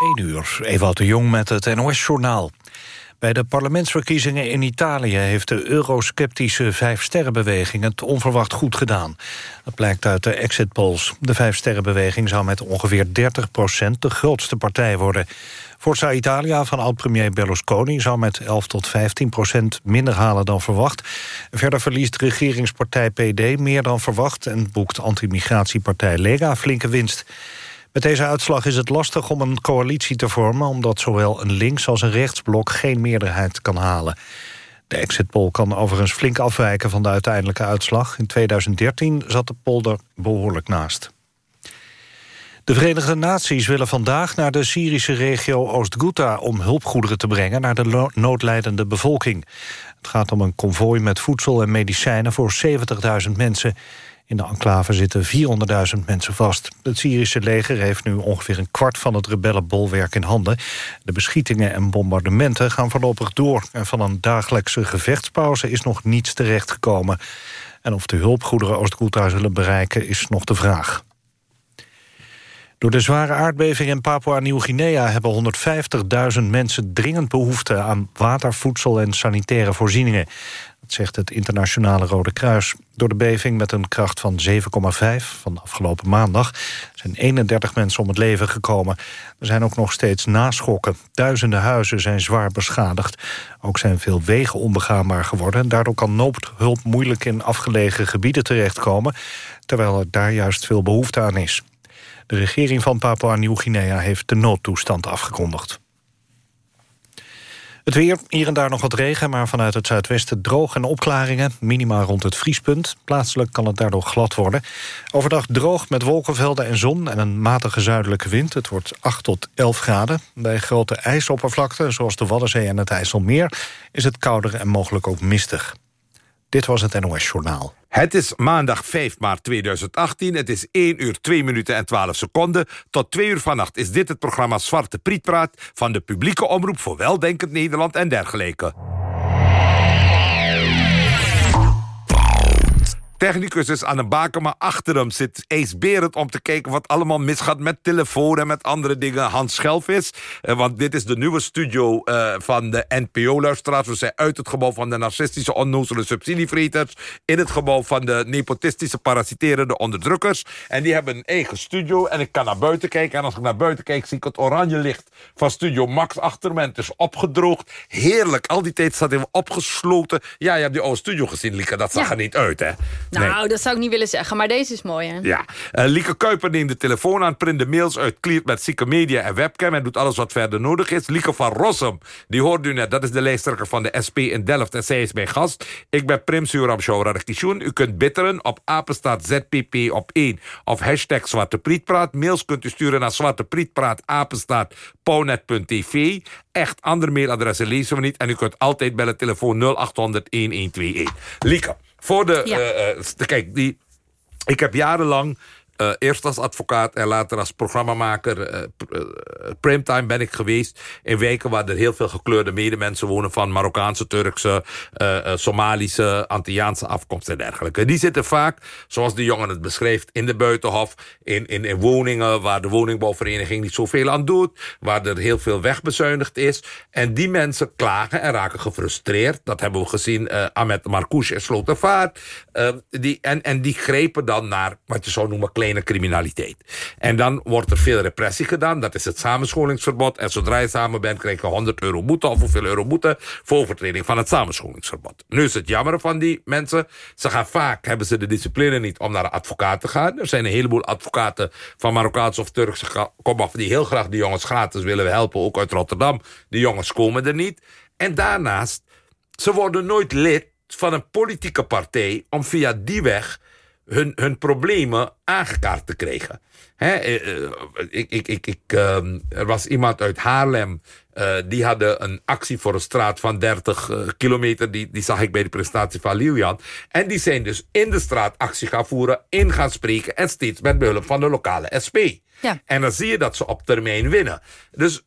1 uur, Ewout de Jong met het NOS-journaal. Bij de parlementsverkiezingen in Italië heeft de eurosceptische Vijfsterrenbeweging het onverwacht goed gedaan. Dat blijkt uit de exit polls. De Vijfsterrenbeweging zou met ongeveer 30 procent de grootste partij worden. Forza Italia van oud-premier Berlusconi zou met 11 tot 15 procent minder halen dan verwacht. Verder verliest regeringspartij PD meer dan verwacht... en boekt antimigratiepartij Lega flinke winst. Met deze uitslag is het lastig om een coalitie te vormen... omdat zowel een links- als een rechtsblok geen meerderheid kan halen. De exit poll kan overigens flink afwijken van de uiteindelijke uitslag. In 2013 zat de polder behoorlijk naast. De Verenigde Naties willen vandaag naar de Syrische regio Oost-Ghouta... om hulpgoederen te brengen naar de noodlijdende bevolking. Het gaat om een konvooi met voedsel en medicijnen voor 70.000 mensen. In de enclave zitten 400.000 mensen vast. Het Syrische leger heeft nu ongeveer een kwart van het rebellenbolwerk in handen. De beschietingen en bombardementen gaan voorlopig door. En van een dagelijkse gevechtspauze is nog niets terechtgekomen. En of de hulpgoederen Oost-Ghouta zullen bereiken is nog de vraag. Door de zware aardbeving in Papua-Nieuw-Guinea... hebben 150.000 mensen dringend behoefte aan water, voedsel en sanitaire voorzieningen. Zegt het Internationale Rode Kruis. Door de beving met een kracht van 7,5 van afgelopen maandag... zijn 31 mensen om het leven gekomen. Er zijn ook nog steeds naschokken. Duizenden huizen zijn zwaar beschadigd. Ook zijn veel wegen onbegaanbaar geworden. Daardoor kan noodhulp moeilijk in afgelegen gebieden terechtkomen... terwijl er daar juist veel behoefte aan is. De regering van Papua-Nieuw-Guinea heeft de noodtoestand afgekondigd. Het weer, hier en daar nog wat regen, maar vanuit het zuidwesten droog en opklaringen. Minima rond het vriespunt. Plaatselijk kan het daardoor glad worden. Overdag droog met wolkenvelden en zon en een matige zuidelijke wind. Het wordt 8 tot 11 graden. Bij grote ijsoppervlakten, zoals de Waddenzee en het IJsselmeer... is het kouder en mogelijk ook mistig. Dit was het NOS Journaal. Het is maandag 5 maart 2018. Het is 1 uur 2 minuten en 12 seconden. Tot 2 uur vannacht is dit het programma Zwarte Prietpraat... van de publieke omroep voor Weldenkend Nederland en dergelijke. Technicus is aan de maar Achter hem zit ijsberend om te kijken wat allemaal misgaat met telefoon en met andere dingen. Hans Schelvis. Uh, want dit is de nieuwe studio uh, van de NPO-luisteraars. We zijn uit het gebouw van de narcistische onnozele subsidievreters. In het gebouw van de nepotistische parasiterende onderdrukkers. En die hebben een eigen studio. En ik kan naar buiten kijken. En als ik naar buiten kijk, zie ik het oranje licht van Studio Max achter me. En het is opgedroogd. Heerlijk. Al die tijd staat even opgesloten. Ja, je hebt die oude studio gezien, Lieke. Dat zag er niet uit, hè? Nou, dat zou ik niet willen zeggen, maar deze is mooi, hè? Ja. Uh, Lieke Kuiper neemt de telefoon aan, print de mails uit, kleert met zieke media en webcam... en doet alles wat verder nodig is. Lieke van Rossum, die hoort u net, dat is de lijsttrekker van de SP in Delft... en zij is mijn gast. Ik ben Prim Suram Radikishun. U kunt bitteren op apenstaat ZPP op 1 of hashtag Zwarte Prietpraat. Mails kunt u sturen naar zwarteprietpraat apenstaat. Echt, andere mailadressen lezen we niet. En u kunt altijd bellen, telefoon 0800-1121. Lieke. Voor de, ja. uh, kijk, die, ik heb jarenlang uh, eerst als advocaat en later als programmamaker. Uh, primetime ben ik geweest in wijken waar er heel veel gekleurde medemensen wonen... van Marokkaanse, Turkse, Somalische, Antilliaanse afkomst en dergelijke. Die zitten vaak, zoals de jongen het beschrijft, in de buitenhof... In, in, in woningen waar de woningbouwvereniging niet zoveel aan doet... waar er heel veel wegbezuinigd is. En die mensen klagen en raken gefrustreerd. Dat hebben we gezien Ahmed Marcouche en Slotervaart. die, en, en die grepen dan naar wat je zou noemen... criminaliteit. En dan wordt er veel repressie gedaan. Dat is het samenscholingsverbod. En zodra je samen bent, krijg je 100 euro boete... of hoeveel euro boete voor overtreding van het samenscholingsverbod. Nu is het jammer van die mensen. Ze gaan vaak, hebben ze de discipline niet om naar een advocaat te gaan. Er zijn een heleboel advocaten van Marokkaanse of Turkse komaf... die heel graag die jongens gratis willen helpen, ook uit Rotterdam. Die jongens komen er niet. En daarnaast, ze worden nooit lid van een politieke partij... om via die weg hun, hun problemen aangekaart te krijgen. Hè, eh, eh, ik, ik, ik, ik, ehm, er was iemand uit Haarlem... Uh, die hadden een actie voor een straat van 30 kilometer. Die, die zag ik bij de presentatie van Lilian. En die zijn dus in de straat actie gaan voeren, in gaan spreken... en steeds met behulp van de lokale SP. Ja. En dan zie je dat ze op termijn winnen. Dus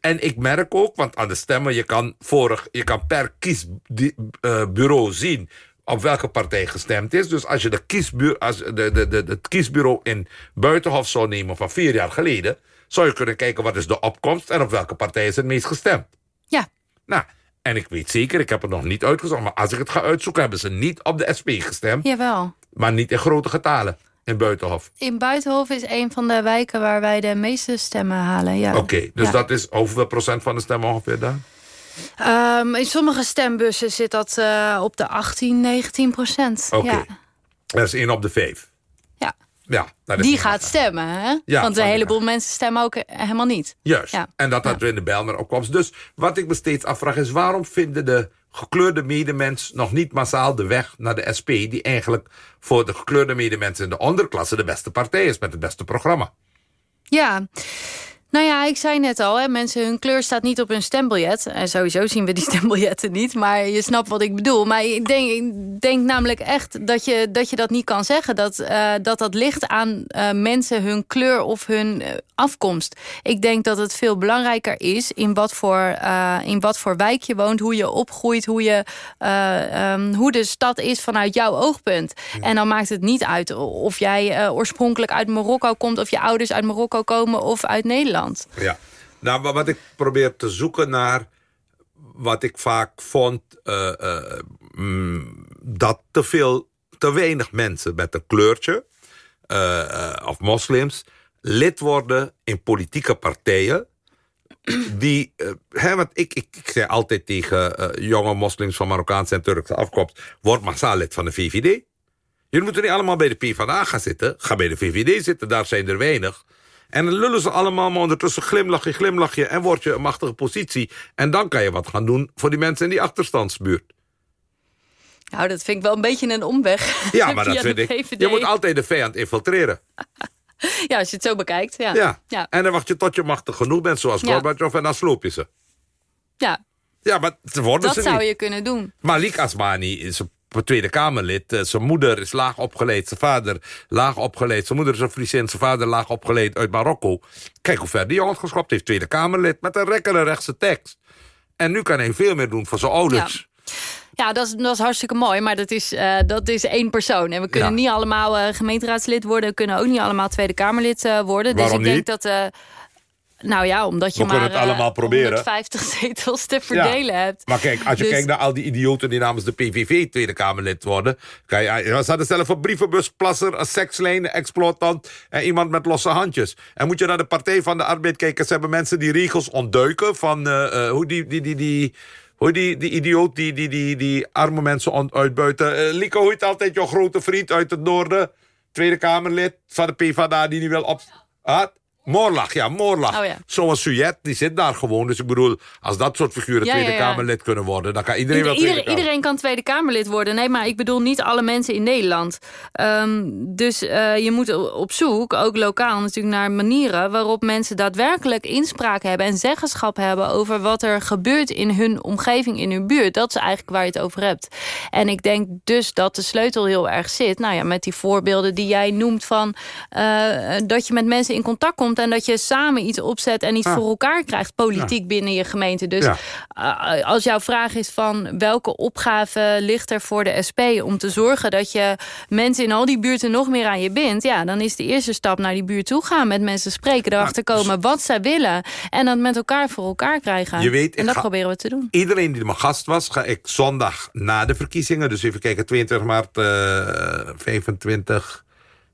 en ik merk ook, want aan de stemmen, je kan, vorig, je kan per kiesbureau zien op welke partij gestemd is. Dus als je de kiesbureau, als de, de, de, het kiesbureau in Buitenhof zou nemen van vier jaar geleden... zou je kunnen kijken wat is de opkomst en op welke partij is het meest gestemd. Ja. Nou, en ik weet zeker, ik heb het nog niet uitgezocht... maar als ik het ga uitzoeken, hebben ze niet op de SP gestemd... Jawel. maar niet in grote getalen in Buitenhof. In Buitenhof is een van de wijken waar wij de meeste stemmen halen. Ja. Oké, dus Ja. dat is hoeveel procent van de stemmen ongeveer daar? Ehm, in sommige stembussen zit dat eh, op de 18, 19 procent. Oké. Ja. Dat is één op de vijf. Ja. Ja, dat is Die gaat stemmen, hè? Ja, Want een heleboel mensen stemmen ook helemaal niet. Juist. Ja. En dat had Ja. in de Bijlmer opkomst. Dus wat ik me steeds afvraag is... waarom vinden de gekleurde medemens nog niet massaal de weg naar de SP... die eigenlijk voor de gekleurde medemens in de onderklasse... de beste partij is met het beste programma? Ja. Nou ja, ik zei net al, hè, mensen, hun kleur staat niet op hun stembiljet. En sowieso zien we die stembiljetten niet, maar je snapt wat ik bedoel. Maar ik denk, ik denk namelijk echt dat je, dat je dat niet kan zeggen. Dat eh, dat, dat ligt aan eh, mensen, hun kleur of hun eh, afkomst. Ik denk dat het veel belangrijker is in wat voor, in wat voor wijk je woont... hoe je opgroeit, hoe, je, eh, ehm, hoe de stad is vanuit jouw oogpunt. En dan maakt het niet uit of jij oorspronkelijk uit Marokko komt... of je ouders uit Marokko komen of uit Nederland. Ja. Nou, wat ik probeer te zoeken naar... wat ik vaak vond... eh, eh, mm, dat te veel, te weinig mensen met een kleurtje... eh, of moslims lid worden in politieke partijen... die, hè, want ik, ik, ik zei altijd tegen jonge moslims van Marokkaanse en Turkse afkomst... word massaal lid van de VVD. Jullie moeten niet allemaal bij de PvdA gaan zitten. Ga bij de VVD zitten, daar zijn er weinig. En dan lullen ze allemaal, maar ondertussen glimlach je, glimlach je... en word je een machtige positie. En dan kan je wat gaan doen voor die mensen in die achterstandsbuurt. Nou, dat vind ik wel een beetje een omweg. Ja, maar dat vind ik. Je moet altijd de vijand infiltreren. Ja, als je het zo bekijkt. Ja, Ja. ja. En dan wacht je tot je machtig genoeg bent, zoals Ja. Gorbachev... en dan sloop je ze. ja Ja, maar ze worden dat ze zou niet. je kunnen doen. Malik Asmani is een Tweede Kamerlid. Eh, Zijn moeder is laag opgeleid. Zijn vader laag opgeleid. Zijn moeder is een Friesin. Zijn vader laag opgeleid uit Marokko. Kijk hoe ver die jongen geschopt heeft. Tweede Kamerlid met een rekkere rechtse tekst. En nu kan hij veel meer doen voor zijn ouders. Ja, dat is, dat is hartstikke mooi, maar dat is, eh, dat is één persoon. En we kunnen Ja. niet allemaal eh, gemeenteraadslid worden. We kunnen ook niet allemaal Tweede Kamerlid worden. Waarom dus ik niet? denk dat... eh, nou ja, omdat je We maar het allemaal eh, proberen. 150 zetels te verdelen hebt. Maar kijk, als je Dus- kijkt naar al die idioten die namens de PVV Tweede Kamerlid worden. Kan je, ja, ze hadden zelf een brievenbusplasser, een sekslijn, een exploitant en iemand met losse handjes. En moet je naar de Partij van de Arbeid kijken, ze hebben mensen die regels ontduiken van eh, eh, hoe die, die, die, die, hoe die, die idioot die, die, die, die arme mensen uitbuiten. Eh Lieke, hoe heet altijd jouw grote vriend uit het noorden? Tweede Kamerlid van de PvdA die niet wil op... Ah, Moorlach, ja, Moorlach. Oh ja. Zoals Suyet, die zit daar gewoon. Dus ik bedoel, als dat soort figuren Ja, Tweede ja. Kamerlid kunnen worden... dan kan iedereen Ieder- wel Tweede iedereen, Kamer. iedereen kan Tweede Kamerlid worden. Nee, maar ik bedoel niet alle mensen in Nederland. Ehm, dus eh, je moet op zoek, ook lokaal natuurlijk, naar manieren... waarop mensen daadwerkelijk inspraak hebben en zeggenschap hebben... over wat er gebeurt in hun omgeving, in hun buurt. Dat is eigenlijk waar je het over hebt. En ik denk dus dat de sleutel heel erg zit... nou ja, met die voorbeelden die jij noemt van... eh, dat je met mensen in contact komt... en dat je samen iets opzet en iets Ah. voor elkaar krijgt... politiek binnen je gemeente. Dus Ja. uh, als jouw vraag is van welke opgave ligt er voor de SP... om te zorgen dat je mensen in al die buurten nog meer aan je bindt... ja, dan is de eerste stap naar die buurt toe gaan. Met mensen spreken, erachter komen wat zij willen... en dat met elkaar voor elkaar krijgen. Je weet, en dat ga- proberen we te doen. Iedereen die mijn gast was, ga ik zondag na de verkiezingen... dus even kijken, 22 maart, eh 25...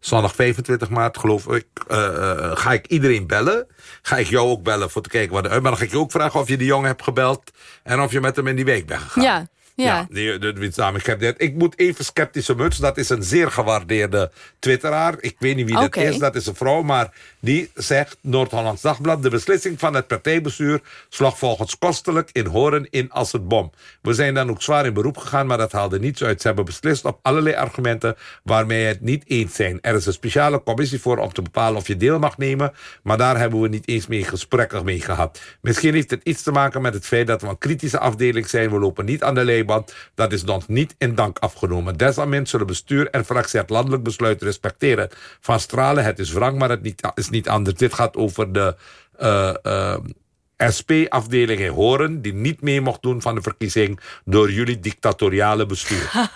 Zondag 25 maart, geloof ik, eh, eh, ga ik iedereen bellen. Ga ik jou ook bellen voor te kijken wat er uit. Maar dan ga ik je ook vragen of je die jongen hebt gebeld... en of je met hem in die week bent gegaan. Ja, ja. die, de, de, de, ik, heb dit- ik moet even sceptische muts. Dat is een zeer gewaardeerde twitteraar. Ik weet niet wie dat is. Dat is een vrouw. Maar die zegt, Noord-Hollands Dagblad... de beslissing van het partijbestuur slag volgens kostelijk in Horen in als het bom. We zijn dan ook zwaar in beroep gegaan, maar dat haalde niets uit. Ze hebben beslist op allerlei argumenten waarmee het niet eens zijn. Er is een speciale commissie voor om te bepalen of je deel mag nemen... maar daar hebben we niet eens mee gesprekken mee gehad. Misschien heeft het iets te maken met het feit dat we een kritische afdeling zijn. We lopen niet aan de leiband. Dat is ons niet in dank afgenomen. Desalniettemin zullen bestuur en fractie het landelijk besluit respecteren. Van Stralen, het is wrang, maar het niet, is niet anders. Dit gaat over de... eh, eh, SP-afdeling in Horen... die niet mee mocht doen van de verkiezing... door jullie dictatoriale bestuur.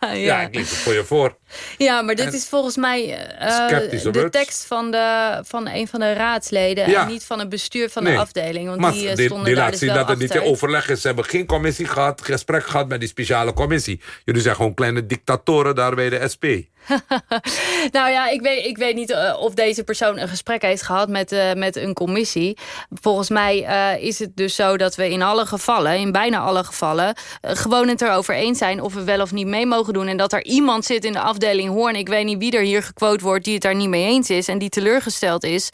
ja. ja, ik lees het voor je voor. Ja, maar dit is volgens mij uh, de tekst van, de, van een van de raadsleden... Ja. en niet van het bestuur van de afdeling. Want maar die, uh, stonden die, die laat dus zien dat het niet in overleg is. Ze hebben geen commissie gehad, gesprek gehad met die speciale commissie. Jullie zijn gewoon kleine dictatoren daar bij de SP. nou ja, ik weet, ik weet niet uh, of deze persoon een gesprek heeft gehad met, uh, met een commissie. Volgens mij uh, is het dus zo dat we in alle gevallen, in bijna alle gevallen... gewoon het erover eens zijn of we wel of niet mee mogen doen. En dat er iemand zit in de afdeling Hoorn, ik weet niet wie er hier gequote wordt... die het daar niet mee eens is en die teleurgesteld is.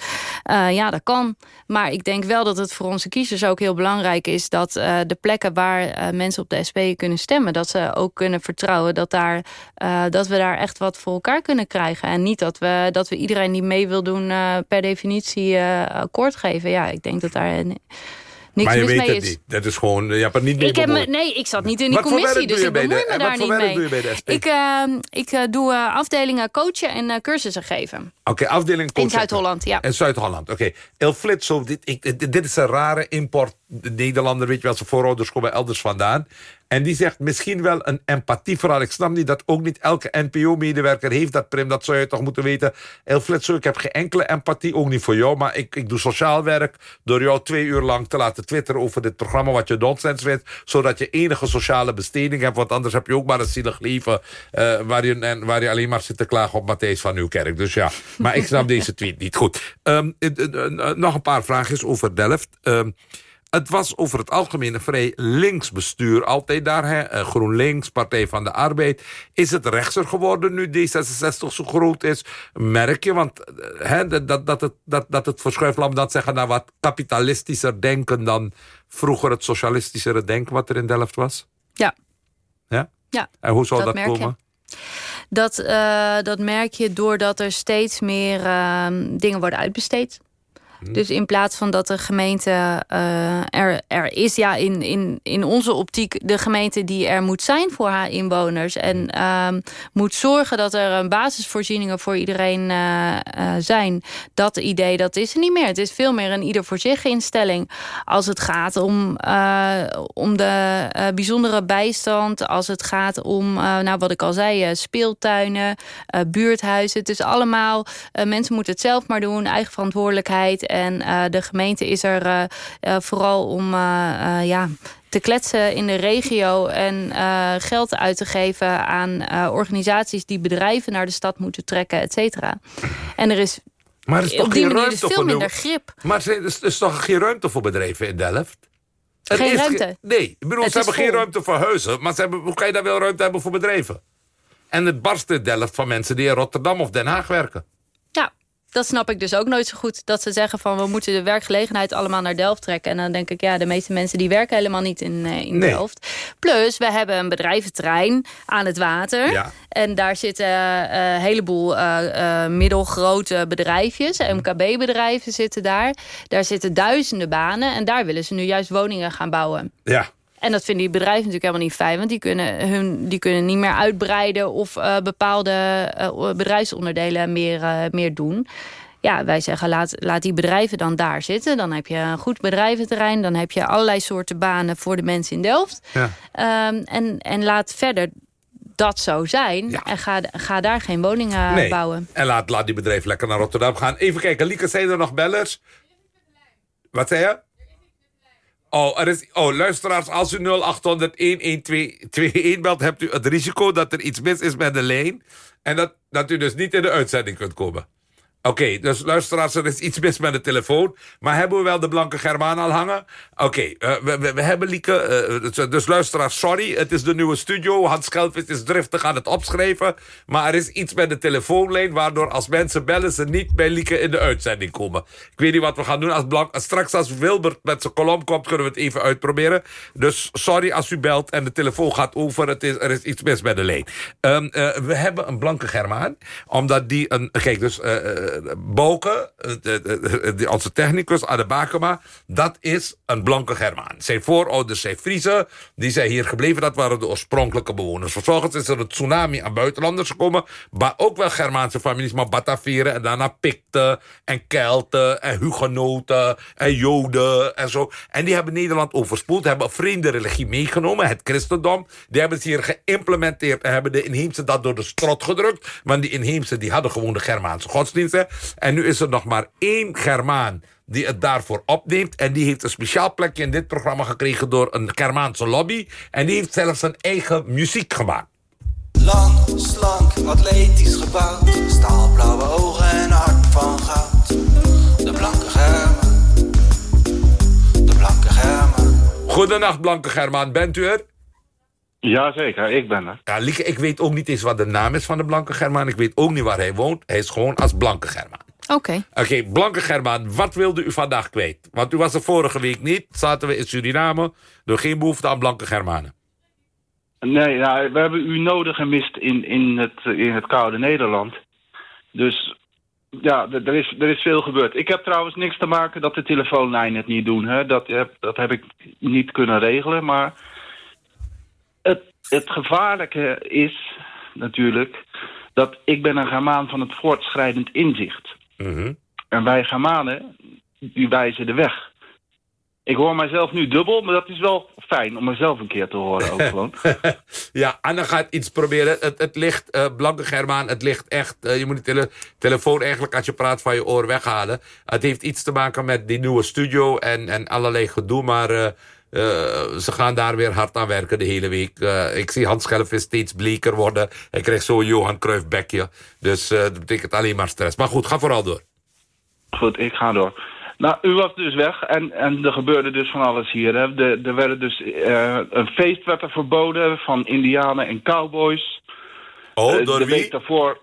ja, dat kan. Maar ik denk wel dat het voor onze kiezers ook heel belangrijk is... dat de plekken waar mensen op de SP kunnen stemmen... dat ze ook kunnen vertrouwen dat, daar, dat we daar echt wat voor elkaar kunnen krijgen. En niet dat we, dat we iedereen die mee wil doen per definitie akkoord geven. Ja, ik denk dat daar... Niks maar je weet het is. niet. Dat is gewoon, je hebt er niet mee ik heb me, Nee, ik zat niet in die commissie, dus ik bemoei me daar niet mee. Doe je bij de SP? Ik, uh, ik uh, doe uh, afdelingen coachen en cursussen geven. Oké, okay, afdeling coachen. In Zuid-Holland, ja. In Zuid-Holland, oké. Okay. El Flitso, dit, ik, dit is een rare import. De Nederlander, weet je wel, zijn voorouders komen elders vandaan. En die zegt misschien wel een empathieverhaal. Ik snap niet dat ook niet elke NPO-medewerker heeft dat, Prim. Dat zou je toch moeten weten. El Flitso, ik heb geen enkele empathie, ook niet voor jou. Maar ik, ik doe sociaal werk door jou twee uur lang te laten twitteren over dit programma... wat je nonsens vindt, zodat je enige sociale besteding hebt. Want anders heb je ook maar een zielig leven... Uh, waar, je, en, waar je alleen maar zit te klagen op Matthijs van Nieuwkerk. Dus ja, maar ik snap deze tweet niet. Goed, um, nog een paar vragen over Delft. Um, het was over het algemeen een vrij links bestuur. Altijd daar, hè? Eh, GroenLinks, Partij van de Arbeid. Is het rechtser geworden nu D66 zo groot is? Merk je, want eh, hè, dat, dat, het, dat, dat het verschuift, laat dat zeggen, naar wat kapitalistischer denken dan vroeger het socialistischere denken wat er in Delft was? Ja. Ja? Ja. En hoe zal dat, dat komen? Dat, uh, dat merk je doordat er steeds meer uh, dingen worden uitbesteed. Mhm. Dus in plaats van dat de gemeente uh, er, er is, ja, in, in, in onze optiek de gemeente die er moet zijn voor haar inwoners. En uh, moet zorgen dat er een basisvoorzieningen voor iedereen uh, zijn. Dat idee, dat is er niet meer. Het is veel meer een ieder voor zich instelling. Als het gaat om, om de bijzondere bijstand. Als het gaat om, nou wat ik al zei, speeltuinen, buurthuizen. Het is allemaal, mensen moeten het zelf maar doen. Eigen verantwoordelijkheid. En uh, de gemeente is er uh, uh, vooral om ja, te kletsen in de regio en geld uit te geven aan organisaties die bedrijven naar de stad moeten trekken, et cetera. En er is maar er is toch geen ruimte veel voor minder grip. Maar er is, er is toch geen ruimte voor bedrijven in Delft? geen ruimte? nee, ik bedoel, ze hebben geen ruimte voor huizen. Maar ze hebben, hoe kan je daar wel ruimte hebben voor bedrijven? En het barst in Delft van mensen die in Rotterdam of Den Haag werken dat snap ik dus ook nooit zo goed. Dat ze zeggen van we moeten de werkgelegenheid allemaal naar Delft trekken. En dan denk ik, ja, de meeste mensen die werken helemaal niet in, uh, in Delft. Plus, we hebben een bedrijventrein aan het water. Ja. En daar zitten uh, een heleboel uh, middelgrote bedrijfjes. MKB-bedrijven zitten daar. Daar zitten duizenden banen. En daar willen ze nu juist woningen gaan bouwen. Ja. En dat vinden die bedrijven natuurlijk helemaal niet fijn. Want die kunnen, hun, die kunnen niet meer uitbreiden... of uh, bepaalde uh, bedrijfsonderdelen meer, uh, meer doen. Ja, wij zeggen laat, laat die bedrijven dan daar zitten. Dan heb je een goed bedrijventerrein. Dan heb je allerlei soorten banen voor de mensen in Delft. Ja. Um, en, en laat verder dat zo zijn. Ja. En ga, ga daar geen woningen nee. bouwen. En laat, laat die bedrijven lekker naar Rotterdam gaan. Even kijken, Lieke, zijn er nog bellers? Wat zei je? Oh, er is, oh, luisteraars, als u 0800-1121 belt... hebt u het risico dat er iets mis is met de lijn... en dat, dat u dus niet in de uitzending kunt komen. Oké, dus luisteraars, er is iets mis met de telefoon. Maar hebben we wel de blanke Germaan al hangen? Oké, uh, we, we, hebben Lieke... Uh, dus, dus luisteraars, sorry, het is de nieuwe studio. Hans Kelvis is driftig aan het opschrijven. Maar er is iets met de telefoonlijn... waardoor als mensen bellen ze niet bij Lieke in de uitzending komen. Ik weet niet wat we gaan doen. Als blank, straks als Wilbert met zijn kolom komt... kunnen we het even uitproberen. Dus sorry als u belt en de telefoon gaat over. Het is, er is iets mis met de lijn. Uh, we hebben een blanke Germaan. Omdat die een... Kijk, dus uh, Bouke, uh, onze technicus Adebakema... dat is een blanke Germaan. Zijn voorouders zijn Friese, die zijn hier gebleven. Dat waren de oorspronkelijke bewoners. Vervolgens is er een tsunami aan buitenlanders gekomen... maar ook wel Germaanse families, maar Batavieren... en daarna Picten en Kelten en Hugenoten en Joden en zo. En die hebben Nederland overspoeld, hebben een vreemde religie meegenomen... het christendom. Die hebben ze hier geïmplementeerd en hebben de inheemse dat door de strot gedrukt. Want die inheemse die hadden gewoon de Germaanse En nu is er nog maar één Germaan die het daarvoor opneemt. En die heeft een speciaal plekje in dit programma gekregen door een Germaanse lobby. En die heeft zelfs zijn eigen muziek gemaakt. Lang, slank, atletisch gebouwd. Staalblauwe ogen en hart van goud. De blanke Germaan. De blanke Germaan. Goedenacht, blanke Germaan. Bent u er? Jazeker, ik ben er. Ja, Lieke, ik weet ook niet eens wat de naam is van de blanke Germaan. Ik weet ook niet waar hij woont. Hij is gewoon als blanke Germaan. Oké. Oké, blanke Germaan, wat wilde u vandaag kwijt? Want u was er vorige week niet. Zaten we in Suriname. Door geen behoefte aan blanke Germanen. Nee, nou, we hebben u nodig gemist in, in, het, in het koude Nederland. Dus ja, er is, er is veel gebeurd. Ik heb trouwens niks te maken dat de telefoonlijnen het niet doen. Hè. Dat, heb, dat heb ik niet kunnen regelen. Maar het, gevaarlijke is natuurlijk dat ik ben een Germaan van het voortschrijdend inzicht. Mhm. En wij Germanen, die wijzen de weg. Ik hoor mijzelf nu dubbel, maar dat is wel fijn om mezelf een keer te horen ook gewoon. ja, Anne gaat iets proberen. Het, het ligt, uh, Blanke Germaan, het ligt echt... Uh, je moet tele telefoon eigenlijk als je praat van je oor weghalen. Het heeft iets te maken met die nieuwe studio en, en allerlei gedoe, maar... Uh, ze gaan daar weer hard aan werken de hele week. ik zie Hans Schelvis steeds bleker worden. Hij krijgt zo'n Johan Cruijff bekje. Dus dat betekent alleen maar stress. Maar goed, ga vooral door. Goed, ik ga door. Nou, u was dus weg en, en er gebeurde dus van alles hier. Hè. De, er werden dus, een feest werd er verboden van indianen en cowboys. Oh, door de wie? week daarvoor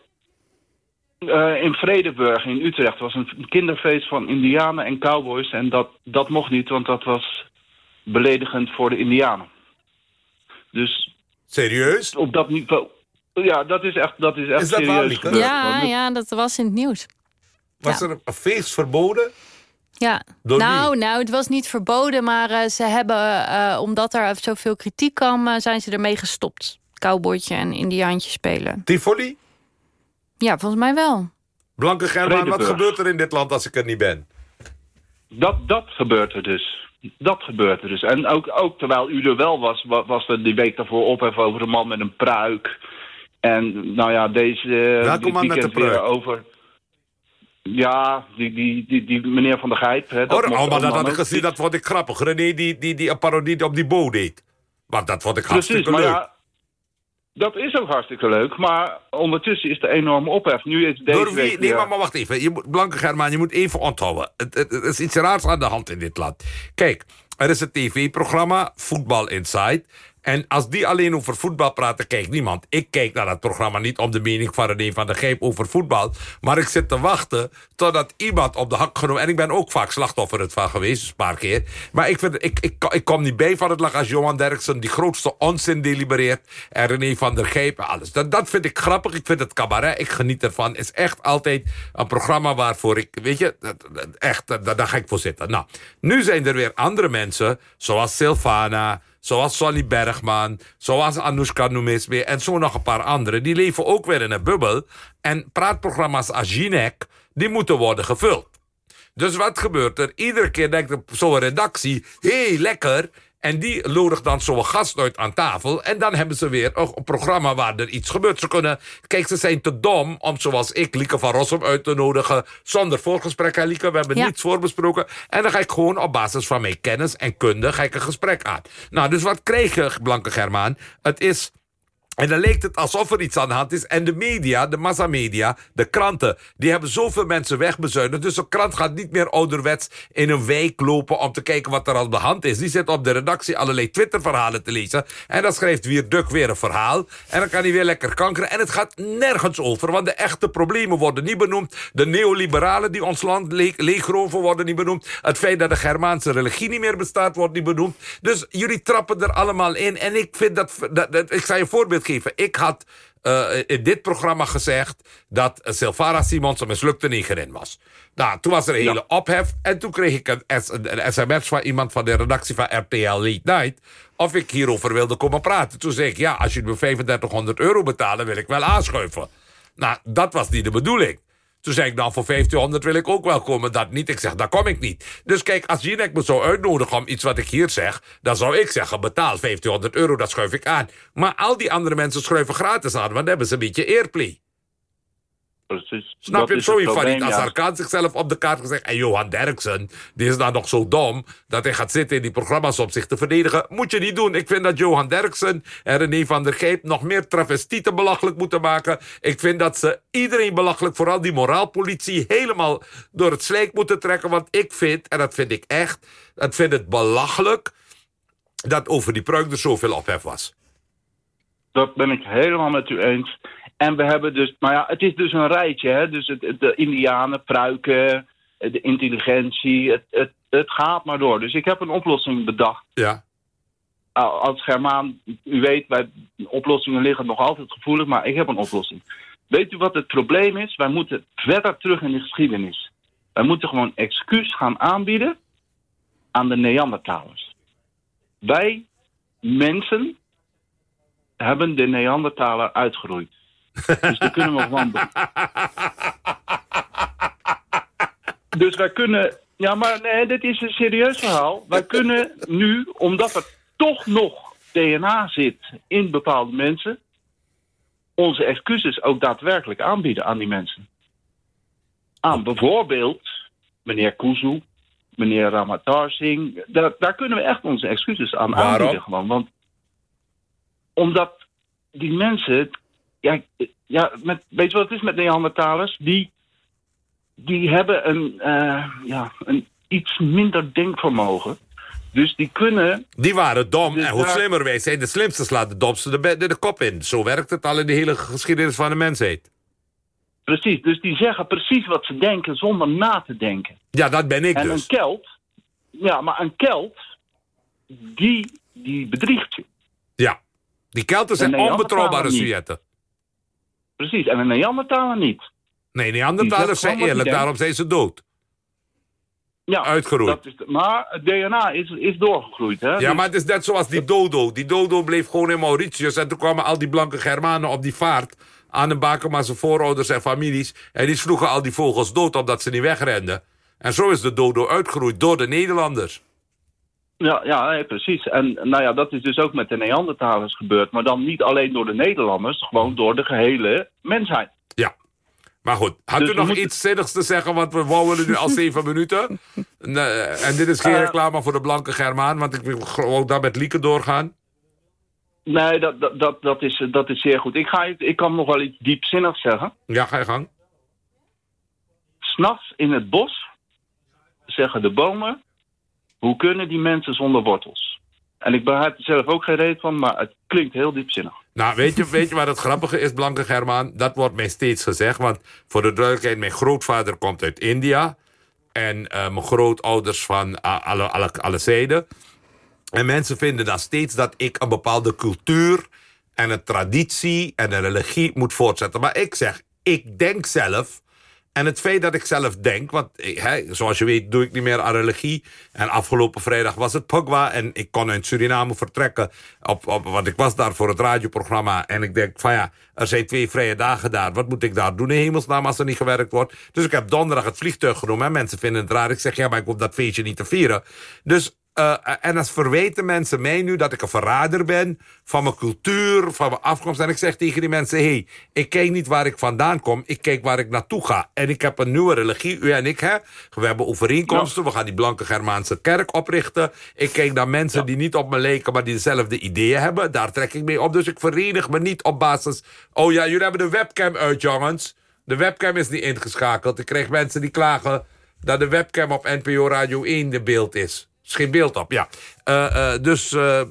uh, in Vredeburg in Utrecht was een kinderfeest van indianen en cowboys. En dat, dat mocht niet, want dat was beledigend voor de indianen. Dus... Serieus? Op dat niveau... Ja, dat is echt, dat is echt is dat serieus waar, Ja, ja, dat was in het nieuws. Was Ja. er een feest verboden? Ja, Door nou, nou, het was niet verboden, maar uh, ze hebben, uh, omdat er zoveel kritiek kwam, uh, zijn ze ermee gestopt. Cowboytje en indiaantje spelen. Tivoli? Ja, volgens mij wel. Blanke Germaan, wat gebeurt er in dit land als ik er niet ben? Dat, dat gebeurt er dus. Dat gebeurt er dus. En ook, ook terwijl u er wel was, wa- was er die week daarvoor ophef over een man met een pruik. En nou ja, deze Welke dit man met weekend de pruik? over... Ja, die, die, die, die meneer van der Gijp. Hè, Oh, mocht oh, maar dat had ik gezien, dat vond ik grappig. René die, die, die een parodie op die Bo deed. Maar dat vond ik Precies, hartstikke maar leuk. ja, dat is ook hartstikke leuk. Maar ondertussen is er enorme ophef. Nu is deze Door wie? week Nee, maar, maar wacht even. Je moet, Blanke Germaan, je moet even onthouden. Het, het, het is iets raars aan de hand in dit land. Kijk, er is een tv-programma, Voetbal Inside. En als die alleen over voetbal praten, kijkt niemand. Ik kijk naar dat programma niet om de mening van René van der Gijp over voetbal. Maar ik zit te wachten totdat iemand op de hak genomen... En ik ben ook vaak slachtoffer ervan geweest, dus een paar keer. Maar ik, vind, ik, ik, ik kom niet bij van het lachen als Johan Derksen... die grootste onzin delibereert. En René van der Gijp alles. Dat, dat vind ik grappig. Ik vind het cabaret. Ik geniet ervan. is echt altijd een programma waarvoor ik... Weet je, echt, daar ga ik voor zitten. Nou, nu zijn er weer andere mensen, zoals Silvana... Zoals Sonny Bergman, zoals Anoushka Noumisme en zo nog een paar anderen. Die leven ook weer in een bubbel. En praatprogramma's als Jinek, die moeten worden gevuld. Dus wat gebeurt er? Iedere keer denkt zo'n redactie, hé, hey, lekker. En die nodigt dan zo'n gast uit aan tafel. En dan hebben ze weer een, een programma waar er iets gebeurt. Ze kunnen, kijk, ze zijn te dom om zoals ik, Lieke van Rossum, uit te nodigen. Zonder voorgesprek, hè, Lieke. We hebben Ja. niets voorbesproken. En dan ga ik gewoon op basis van mijn kennis en kunde ga ik een gesprek aan. Nou, dus wat krijg je, Blanke Germaan? Het is... En dan leek het alsof er iets aan de hand is. En de media, de massamedia, de kranten... die hebben zoveel mensen wegbezuinigd. Dus een krant gaat niet meer ouderwets in een wijk lopen... om te kijken wat er aan de hand is. Die zit op de redactie allerlei Twitter-verhalen te lezen. En dan schrijft weer Duk weer een verhaal. En dan kan hij weer lekker kankeren. En het gaat nergens over. Want de echte problemen worden niet benoemd. De neoliberalen die ons land le leegroven worden niet benoemd. Het feit dat de Germaanse religie niet meer bestaat wordt niet benoemd. Dus jullie trappen er allemaal in. En ik vind dat... dat, dat ik je een voorbeeld Ik had uh, in dit programma gezegd dat Sylvana Simons een mislukte negerin was. Nou, toen was er een hele ophef. En toen kreeg ik een, een, sms van iemand van de redactie van RTL Late Night... of ik hierover wilde komen praten. Toen zei ik, ja, als je me 3500 euro betalen... wil ik wel aanschuiven. Nou, dat was niet de bedoeling. Toen zei ik, nou, voor 1500 wil ik ook wel komen. Dat niet. Ik zeg, daar kom ik niet. Dus kijk, als Jinek me zou uitnodigen om iets wat ik hier zeg... dan zou ik zeggen, betaal 1500 euro, dat schuif ik aan. Maar al die andere mensen schuiven gratis aan... want dan hebben ze een beetje eerplay. Precies. Snap je? Sorry, Farid Azarkan zichzelf op de kaart gezegd. En Johan Derksen, die is nou nog zo dom... dat hij gaat zitten in die programma's om zich te verdedigen. Moet je niet doen. Ik vind dat Johan Derksen en René van der Geep... nog meer travestieten belachelijk moeten maken. Ik vind dat ze iedereen belachelijk... vooral die moraalpolitie helemaal door het slijk moeten trekken. Want ik vind, en dat vind ik echt... dat vind het belachelijk... dat over die pruik er zoveel ophef was. Dat ben ik helemaal met u eens... En we hebben dus, maar ja, het is dus een rijtje. Hè? Dus het, de Indianen, pruiken, de intelligentie, het, het, het gaat maar door. Dus ik heb een oplossing bedacht. Ja. Als Germaan, u weet, bij oplossingen liggen nog altijd gevoelig, maar ik heb een oplossing. Weet u wat het probleem is? Wij moeten verder terug in de geschiedenis. Wij moeten gewoon excuus gaan aanbieden aan de Neandertalers. Wij, mensen, hebben de Neandertaler uitgeroeid. Dus dat kunnen we gewoon doen. Dus wij kunnen... Ja, maar nee, dit is een serieus verhaal. Wij kunnen nu, omdat er toch nog DNA zit in bepaalde mensen... onze excuses ook daadwerkelijk aanbieden aan die mensen. Aan bijvoorbeeld meneer Kuzu, meneer Ramatar Singh. Daar, daar, kunnen we echt onze excuses aan Waarom? aanbieden. Gewoon. Want omdat die mensen ja, ja met, weet je wat het is met Neandertalers? Die, die hebben een, uh, ja, een iets minder denkvermogen. Dus die kunnen... Die waren dom. Dus en hoe slimmer wij zijn, de slimste slaat de domste de, de, de, kop in. Zo werkt het al in de hele geschiedenis van de mensheid. Precies, dus die zeggen precies wat ze denken zonder na te denken. Ja, dat ben ik en dus. En een kelt, ja, maar een kelt, die, die bedriegt je. Ja, die kelten zijn onbetrouwbare sujetten. Precies, en de Neandertaler niet. Nee, Neandertalers zijn eerlijk, daarom zijn ze dood. Ja, Uitgeroeid. Dat is, maar het DNA is, is doorgegroeid. Hè? Ja, dus, maar het is net zoals die dodo. Die dodo bleef gewoon in Mauritius. En toen kwamen al die blanke Germanen op die vaart... aan de baken maar zijn voorouders en families. En die sloegen al die vogels dood omdat ze niet wegrenden. En zo is de dodo uitgeroeid door de Nederlanders. Ja, ja nee, precies. En nou ja, dat is dus ook met de Neandertalers gebeurd. Maar dan niet alleen door de Nederlanders, gewoon door de gehele mensheid. Ja. Maar goed, had dus u nog moeten... iets zinnigs te zeggen? Want we wouden nu al zeven minuten. En dit is geen uh, reclame voor de blanke Germaan, want ik wil gewoon daar met Lieke doorgaan. Nee, dat, dat, dat, dat, is, dat is zeer goed. Ik, ga, ik kan nog wel iets diepzinnigs zeggen. Ja, ga je gang. S'nachts in het bos zeggen de bomen hoe kunnen die mensen zonder wortels? En ik begrijp er zelf ook geen reet van, maar het klinkt heel diepzinnig. Nou, weet je, weet je wat het grappige is, Blanke Germaan? Dat wordt mij steeds gezegd, want voor de duidelijkheid... mijn grootvader komt uit India... en uh, mijn grootouders van alle, alle, alle zijden. En mensen vinden dan steeds dat ik een bepaalde cultuur... en een traditie en een religie moet voortzetten. Maar ik zeg, ik denk zelf en het feit dat ik zelf denk, want he, zoals je weet doe ik niet meer aan religie. En afgelopen vrijdag was het Pogwa en ik kon uit Suriname vertrekken. Op, op, want ik was daar voor het radioprogramma. En ik denk van ja, er zijn twee vrije dagen daar. Wat moet ik daar doen in hemelsnaam als er niet gewerkt wordt? Dus ik heb donderdag het vliegtuig genomen. En mensen vinden het raar. Ik zeg ja, maar ik hoef dat feestje niet te vieren. Dus uh, en als verweten mensen mij nu dat ik een verrader ben... van mijn cultuur, van mijn afkomst. En ik zeg tegen die mensen... hé, hey, ik kijk niet waar ik vandaan kom. Ik kijk waar ik naartoe ga. En ik heb een nieuwe religie, u en ik. Hè? We hebben overeenkomsten. Ja. We gaan die blanke Germaanse kerk oprichten. Ik kijk naar mensen ja. die niet op me lijken... maar die dezelfde ideeën hebben. Daar trek ik mee op. Dus ik verenig me niet op basis... oh ja, jullie hebben de webcam uit, jongens. De webcam is niet ingeschakeld. Ik krijg mensen die klagen... dat de webcam op NPO Radio 1 de beeld is is geen beeld op, ja. Uh, uh, dus uh,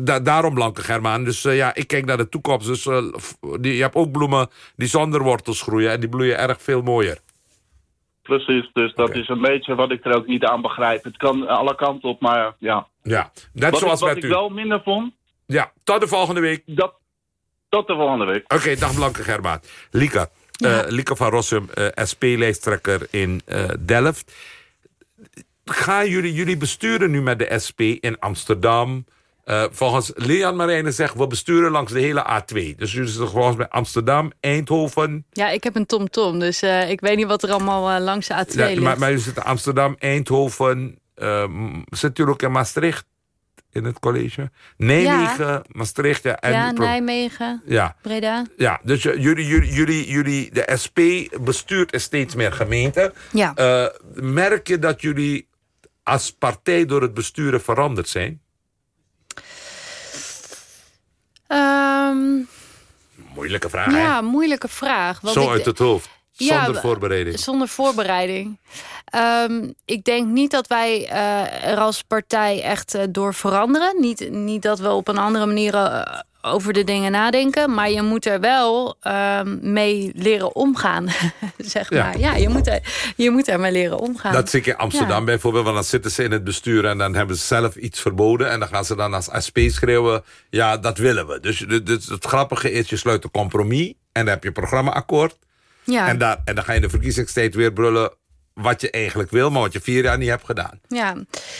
da daarom blanke Germaan. Dus ja, ik kijk naar de toekomst. Dus die, je hebt ook bloemen die zonder wortels groeien... en die bloeien erg veel mooier. Precies, dus dat okay. is een beetje wat ik er ook niet aan begrijp. Het kan alle kanten op, maar ja. Ja, net wat zoals ik, wat met ik u. wel minder vond... Ja, tot de volgende week. Dat, Tot de volgende week. Oké, dag Blanke Germaat. Lieke, Ja. eh, Lieke van Rossum, eh, SP-lijsttrekker in eh, Delft. Gaan jullie, jullie besturen nu met de SP in Amsterdam? Eh, volgens Leon Marijnen zegt, we besturen langs de hele A2. Dus jullie zitten volgens mij Amsterdam, Eindhoven... Ja, ik heb een TomTom, dus eh, ik weet niet wat er allemaal eh, langs de A2 Ja, ligt. maar, maar jullie zitten Amsterdam, Eindhoven... zitten jullie ook in Maastricht in het college? Nijmegen, Maastricht, ja. En ja, Nijmegen, ja. Breda. Ja, dus jullie, jullie, jullie, jullie, de SP bestuurt steeds meer gemeenten. Ja. Merk je dat jullie als partij door het besturen veranderd zijn? Ehm, Moeilijke vraag, ja, moeilijke vraag. Zo ik uit het hoofd. Zonder voorbereiding. Zonder voorbereiding. Ehm, ik denk niet dat wij eh, er als partij echt eh, door veranderen. Niet, niet dat we op een andere manier eh, over de dingen nadenken. Maar je moet er wel ehm, mee leren omgaan. zeg Ja. maar. Ja, je moet, er, je moet er mee leren omgaan. Dat zie ik in Amsterdam Ja. bijvoorbeeld. Want dan zitten ze in het bestuur en dan hebben ze zelf iets verboden. En dan gaan ze dan als SP schreeuwen, ja, dat willen we. Dus, dus het grappige is, je sluit een compromis. En dan heb je programmaakkoord. ja. En, daar, en dan ga je in de verkiezingstijd weer brullen wat je eigenlijk wil... maar wat je vier jaar niet hebt gedaan. Ja,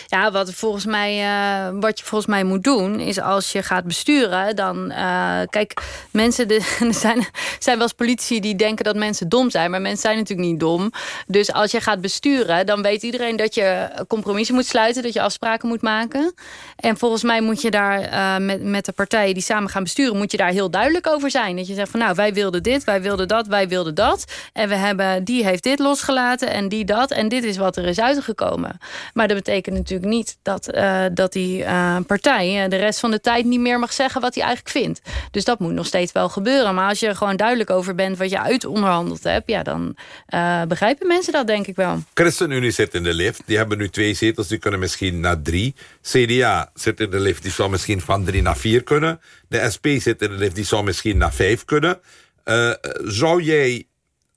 ja wat, volgens mij, eh, wat je volgens mij moet doen... is als je gaat besturen, dan... eh, kijk, mensen... De, er zijn, zijn wel eens politici die denken dat mensen dom zijn... maar mensen zijn natuurlijk niet dom. Dus als je gaat besturen, dan weet iedereen... dat je compromissen moet sluiten, dat je afspraken moet maken. En volgens mij moet je daar eh, met, met de partijen die samen gaan besturen... moet je daar heel duidelijk over zijn. Dat je zegt van nou, wij wilden dit, wij wilden dat, wij wilden dat. En we hebben, die heeft dit losgelaten en die dat. En dit is wat er is uitgekomen. Maar dat betekent natuurlijk niet dat, eh, dat die eh, partij eh, de rest van de tijd niet meer mag zeggen wat hij eigenlijk vindt. Dus dat moet nog steeds wel gebeuren. Maar als je er gewoon duidelijk over bent wat je uitonderhandeld hebt, ja, dan begrijpen mensen dat denk ik wel. ChristenUnie zit in de lift. Die hebben nu twee zetels, die kunnen misschien naar drie. CDA zit in de lift, die zou misschien van drie naar vier kunnen. De SP zit in de lift, die zou misschien naar vijf kunnen. Zou jij,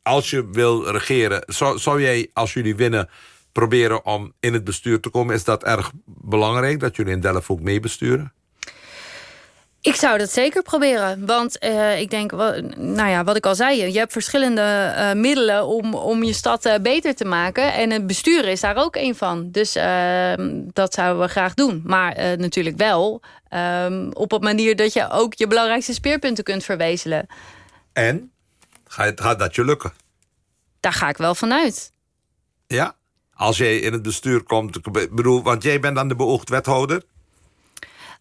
als je wil regeren... Zou, zou jij, als jullie winnen, proberen om in het bestuur te komen? Is dat erg belangrijk, dat jullie in Delft ook meebesturen? Ik zou dat zeker proberen. Want eh, ik denk, nou ja, wat ik al zei, je hebt verschillende eh, middelen om, om je stad eh, beter te maken. En het besturen is daar ook een van. Dus eh, dat zouden we graag doen. Maar natuurlijk wel ehm, op een manier dat je ook je belangrijkste speerpunten kunt verwezelen. En? Gaat, dat je lukken? Daar ga ik wel vanuit. Ja? Als jij in het bestuur komt, bedoel, want jij bent dan de beoogd wethouder.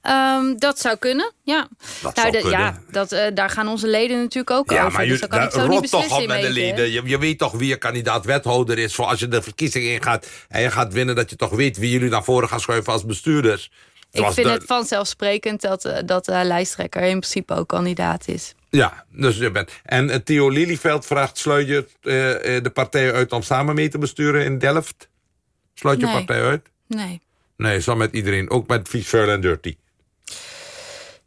Ehm, dat zou kunnen, ja. Dat nou, zou Ja, kunnen. dat, eh, daar gaan onze leden natuurlijk ook Ja, over. maar dus je, kan rot toch op met de leden. Je, je weet toch wie je kandidaat wethouder is... voor als je de verkiezing ingaat en je gaat winnen... dat je toch weet wie jullie naar voren gaan schuiven als bestuurders. Ik vind de- het vanzelfsprekend dat, eh, dat de lijsttrekker in principe ook kandidaat is. Ja, dus je bent... En eh, Theo Lelyveld vraagt... sluit je eh, eh, de partij uit om samen mee te besturen in Delft? Sluit je Nee. partij uit? Nee. Nee, zo met iedereen. Ook met Vies Vuil en Dirty.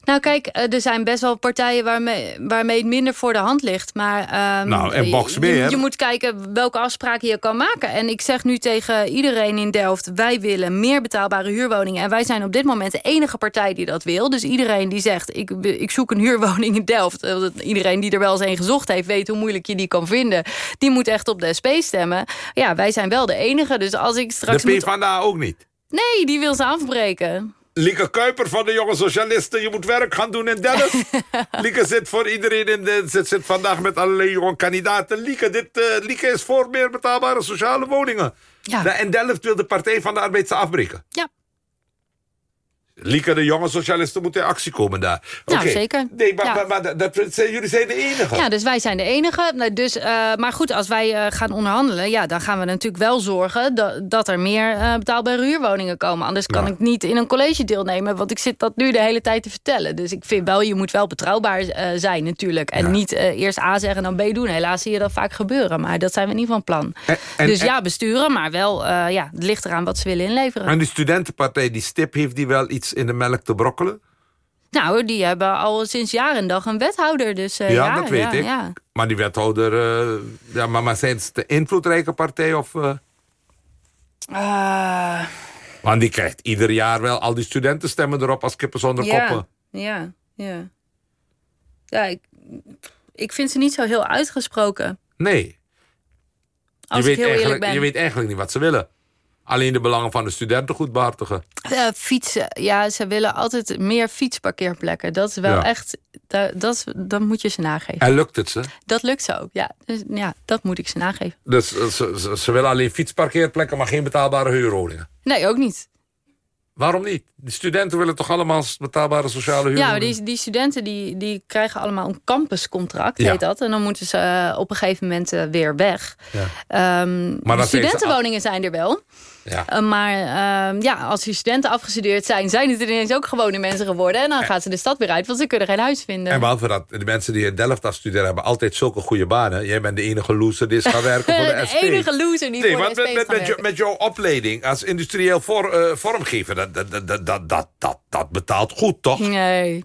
Nou kijk, eh, er zijn best wel partijen waarmee, waarmee het minder voor de hand ligt. Maar ehm, Nou, en je- Boxmeer. Je, je moet kijken welke afspraken je kan maken. En ik zeg nu tegen iedereen in Delft... wij willen meer betaalbare huurwoningen. En wij zijn op dit moment de enige partij die dat wil. Dus iedereen die zegt, ik, ik zoek een huurwoning in Delft... eh, iedereen die er wel eens een gezocht heeft... weet hoe moeilijk je die kan vinden. Die moet echt op de SP stemmen. Ja, wij zijn wel de enige. Dus als ik straks De moet... PvdA ook niet. Nee, die wil ze afbreken. Lieke Kuiper van de jonge socialisten, je moet werk gaan doen in Delft. Lieke zit voor iedereen in de, zit, zit vandaag met allerlei jonge kandidaten. Lieke, dit, eh, Lieke is voor meer betaalbare sociale woningen. Ja. Nou, En Delft wil de Partij van de Arbeid ze afbreken. Ja. Lieke, de jonge socialisten moeten in actie komen daar. Nou, Oké. zeker. Nee, maar, Ja. maar, maar dat, dat zijn, jullie zijn de enige. Ja, dus wij zijn de enige. Dus, eh, maar goed, als wij eh, gaan onderhandelen... Ja, dan gaan we natuurlijk wel zorgen dat, dat er meer eh, betaalbare huurwoningen komen. Anders kan Ja. ik niet in een college deelnemen... want ik zit dat nu de hele tijd te vertellen. Dus ik vind wel, je moet wel betrouwbaar zijn natuurlijk. En Ja. niet eerst A zeggen en dan B doen. Helaas zie je dat vaak gebeuren. Maar dat zijn we niet van plan. En- en- dus ja, besturen, maar wel... ja, het ligt eraan wat ze willen inleveren. En die studentenpartij, die stip, heeft die wel iets in de melk te brokkelen? Nou, die hebben al sinds jaar en dag een wethouder. Dus eh, Ja, ja, dat weet ja, ik. Ja. Maar die wethouder, eh, ja, maar, maar zijn ze de invloedrijke partij of... eh? Ah, Want die krijgt ieder jaar wel al die studenten stemmen erop als kippen zonder ja, koppen. ja, ja. Ja, ik, ik vind ze niet zo heel uitgesproken. Nee. Als je, ik weet heel eerlijk eigenlijk, ben. je weet eigenlijk niet wat ze willen. Alleen de belangen van de studenten goed behartigen. Eh, fietsen, ja, ze willen altijd meer fietsparkeerplekken. Dat is wel Ja. echt, dat, dat, moet je ze nageven. En lukt het ze? Dat lukt zo ook, ja. Dus, ja, dat moet ik ze nageven. Dus ze, ze, ze willen alleen fietsparkeerplekken, maar geen betaalbare huurwoningen. Nee, ook niet. Waarom niet? De studenten willen toch allemaal betaalbare sociale Ja, huurwoningen? maar die, die studenten die, die krijgen allemaal een campuscontract, Ja. heet dat. En dan moeten ze eh, op een gegeven moment eh, weer weg. Ja. Ehm, Maar de studentenwoningen zijn er wel. Ja. Eh, maar ehm, ja, als die studenten afgestudeerd zijn... zijn het ineens ook gewone mensen geworden. En dan gaan ze de stad weer uit, want ze kunnen geen huis vinden. En behalve dat, de mensen die in Delft als studeren hebben altijd zulke goede banen. Jij bent de enige loser die is gaan werken voor de SP. de enige loser die Nee, voor want de SP met, met, met, met jouw opleiding als industrieel voor, eh, vormgever, dat, dat, dat, dat, dat, dat betaalt goed, toch? Nee.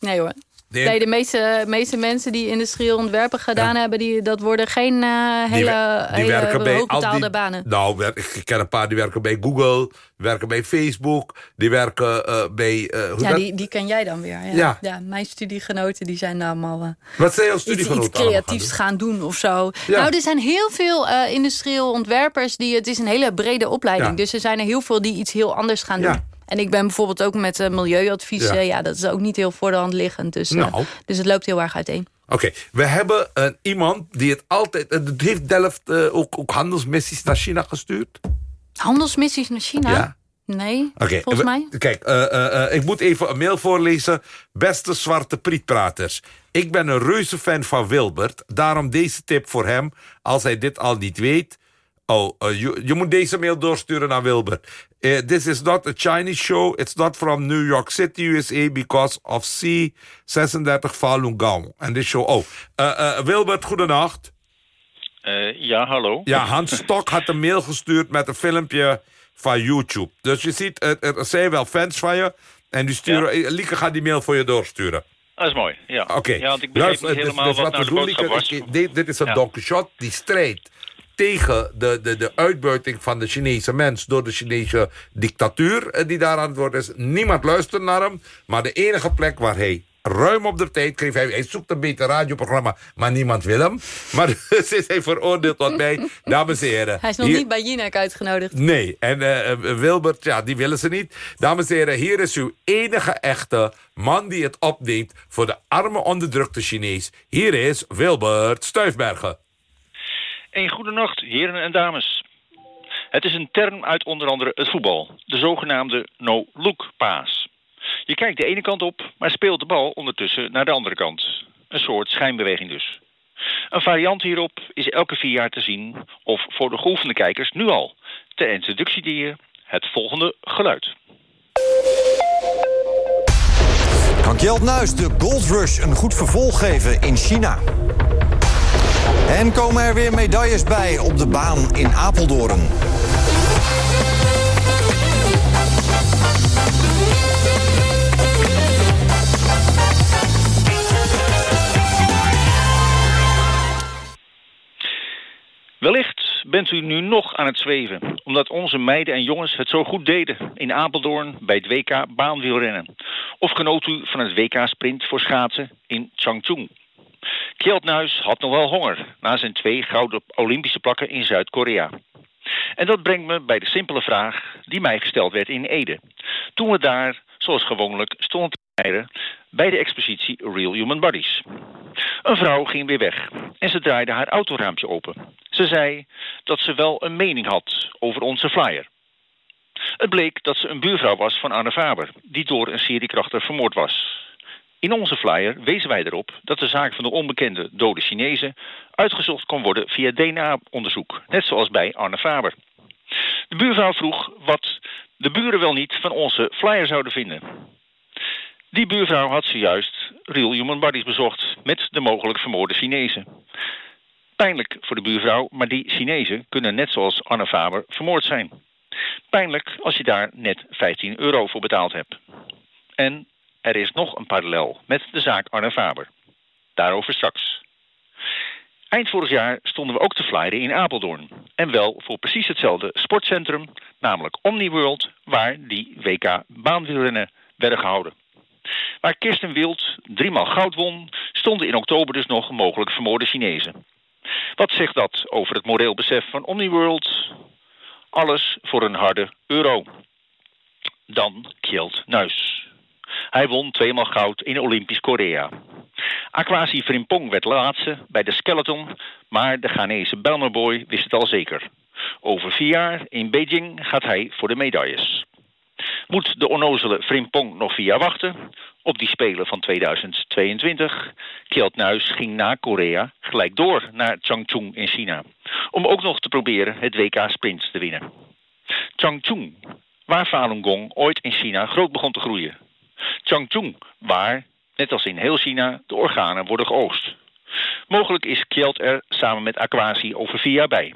Nee hoor. Nee. Nee, de meeste, meeste mensen die industrieel ontwerpen gedaan hebben... Die, dat worden geen eh, Die hele, wer- die hele werken bij al hoogbetaalde die- banen. Nou, ik ken een paar die werken bij Google, die werken bij Facebook, die werken eh, bij... eh, hoe Ja, die, die ken jij dan weer. Ja. Ja. Ja. mijn studiegenoten die zijn allemaal eh, Wat zijn jouw iets, iets studiegenoten allemaal gaan creatiefs doen? gaan doen of zo. Nou, er zijn heel veel eh, industrieel ontwerpers. die Het is een hele brede opleiding. Dus er zijn er heel veel die iets heel anders gaan doen. En ik ben bijvoorbeeld ook met eh, milieuadvies. Ja. Dat is ook niet heel voor de hand liggend. Dus, eh, Nou. dus het loopt heel erg uiteen. Oké, we hebben een, iemand die het altijd... eh, heeft Delft ook, ook handelsmissies naar China gestuurd? Handelsmissies naar China? Ja. Nee, volgens mij. Kijk, ik moet even een mail voorlezen. Beste zwarte prietpraters. Ik ben een reuze fan van Wilbert. Daarom deze tip voor hem, als hij dit al niet weet. Oh, eh, je, je moet deze mail doorsturen naar Wilbert. Eh, this is not a Chinese show. It's not from New York City, USA, because of C36 Falun Gong. En this show... Oh, eh, Wilbert, goedenacht. Ja, hallo. Ja, Hans Stok had een mail gestuurd met een filmpje van YouTube. Dus je ziet, er, er zijn wel fans van je. En die sturen, eh, Lieke gaat die mail voor je doorsturen. Dat is mooi, ja. Oké. Ja, want ik begreep Luister, niet dus- helemaal dus wat nou we de boodschap was. ik- dit, dit is een Ja. Quixote die strijdt tegen de, de, de uitbuiting van de Chinese mens... door de Chinese dictatuur eh, die daar aan het worden is. Niemand luistert naar hem. Maar de enige plek waar hij ruim op de tijd kreeg... hij, hij zoekt een beter radioprogramma, maar niemand wil hem. Maar dus is hij veroordeeld tot mij. Dames en heren. Hij is nog hier- niet bij Jinek uitgenodigd. Nee, en eh, Wilbert, ja, die willen ze niet. Dames en heren, hier is uw enige echte man die het opneemt... voor de arme onderdrukte Chinees. Hier is Wilbert Stuifbergen. Een goede nacht, heren en dames. Het is een term uit onder andere het voetbal. De zogenaamde no-look paas. Je kijkt de ene kant op, maar speelt de bal ondertussen naar de andere kant. Een soort schijnbeweging dus. Een variant hierop is elke vier jaar te zien... of voor de golvende kijkers nu al. Ter introductie het volgende geluid. Kan Kjeld Nuis de Gold Rush een goed vervolg geven in China? En komen er weer medailles bij op de baan in Apeldoorn? Wellicht bent u nu nog aan het zweven, omdat onze meiden en jongens het zo goed deden in Apeldoorn bij het WK baanwielrennen. Of genoot u van het WK sprint voor schaatsen in Changchun. Kjeld had nog wel honger na zijn twee gouden Olympische plakken in Zuid-Korea. En dat brengt me bij de simpele vraag die mij gesteld werd in Ede. Toen we daar, zoals gewoonlijk, stonden te rijden bij de expositie Real Human Bodies. Een vrouw ging weer weg en ze draaide haar autoraampje open. Ze zei dat ze wel een mening had over onze flyer. Het bleek dat ze een buurvrouw was van Arne Faber, die door een seriekrachter vermoord was. In onze flyer wezen wij erop dat de zaak van de onbekende dode Chinezen uitgezocht kon worden via DNA-onderzoek, net zoals bij Arne Faber. De buurvrouw vroeg wat de buren wel niet van onze flyer zouden vinden. Die buurvrouw had zojuist Real Human Bodies bezocht met de mogelijk vermoorde Chinezen. Pijnlijk voor de buurvrouw, maar die Chinezen kunnen net zoals Anne Faber vermoord zijn. Pijnlijk als je daar net 15 euro voor betaald hebt. En er is nog een parallel met de zaak Arne Faber. Daarover straks. Eind vorig jaar stonden we ook te flyeren in Apeldoorn. En wel voor precies hetzelfde sportcentrum, namelijk Omniworld, waar die WK baanwielrennen werden gehouden. Waar Kirsten Wild driemaal goud won, stonden in oktober dus nog mogelijk vermoorde Chinezen. Wat zegt dat over het moreel besef van Omniworld? Alles voor een harde euro. Dan Kjeld Nuis. Hij won tweemaal goud in Olympisch Korea. Akwasi Frimpong werd laatste bij de skeleton, maar de Ghanese Belmerboy wist het al zeker. Over vier jaar in Beijing gaat hij voor de medailles. Moet de onnozele Frimpong nog vier jaar wachten? Op die Spelen van 2022. Kjeld ging na Korea gelijk door naar Changchun in China. Om ook nog te proberen het WK Sprint te winnen. Changchun, waar Falun Gong ooit in China groot begon te groeien. Changchun, waar, net als in heel China, de organen worden geoogst. Mogelijk is Kjeld er samen met Aquasi over vier jaar bij.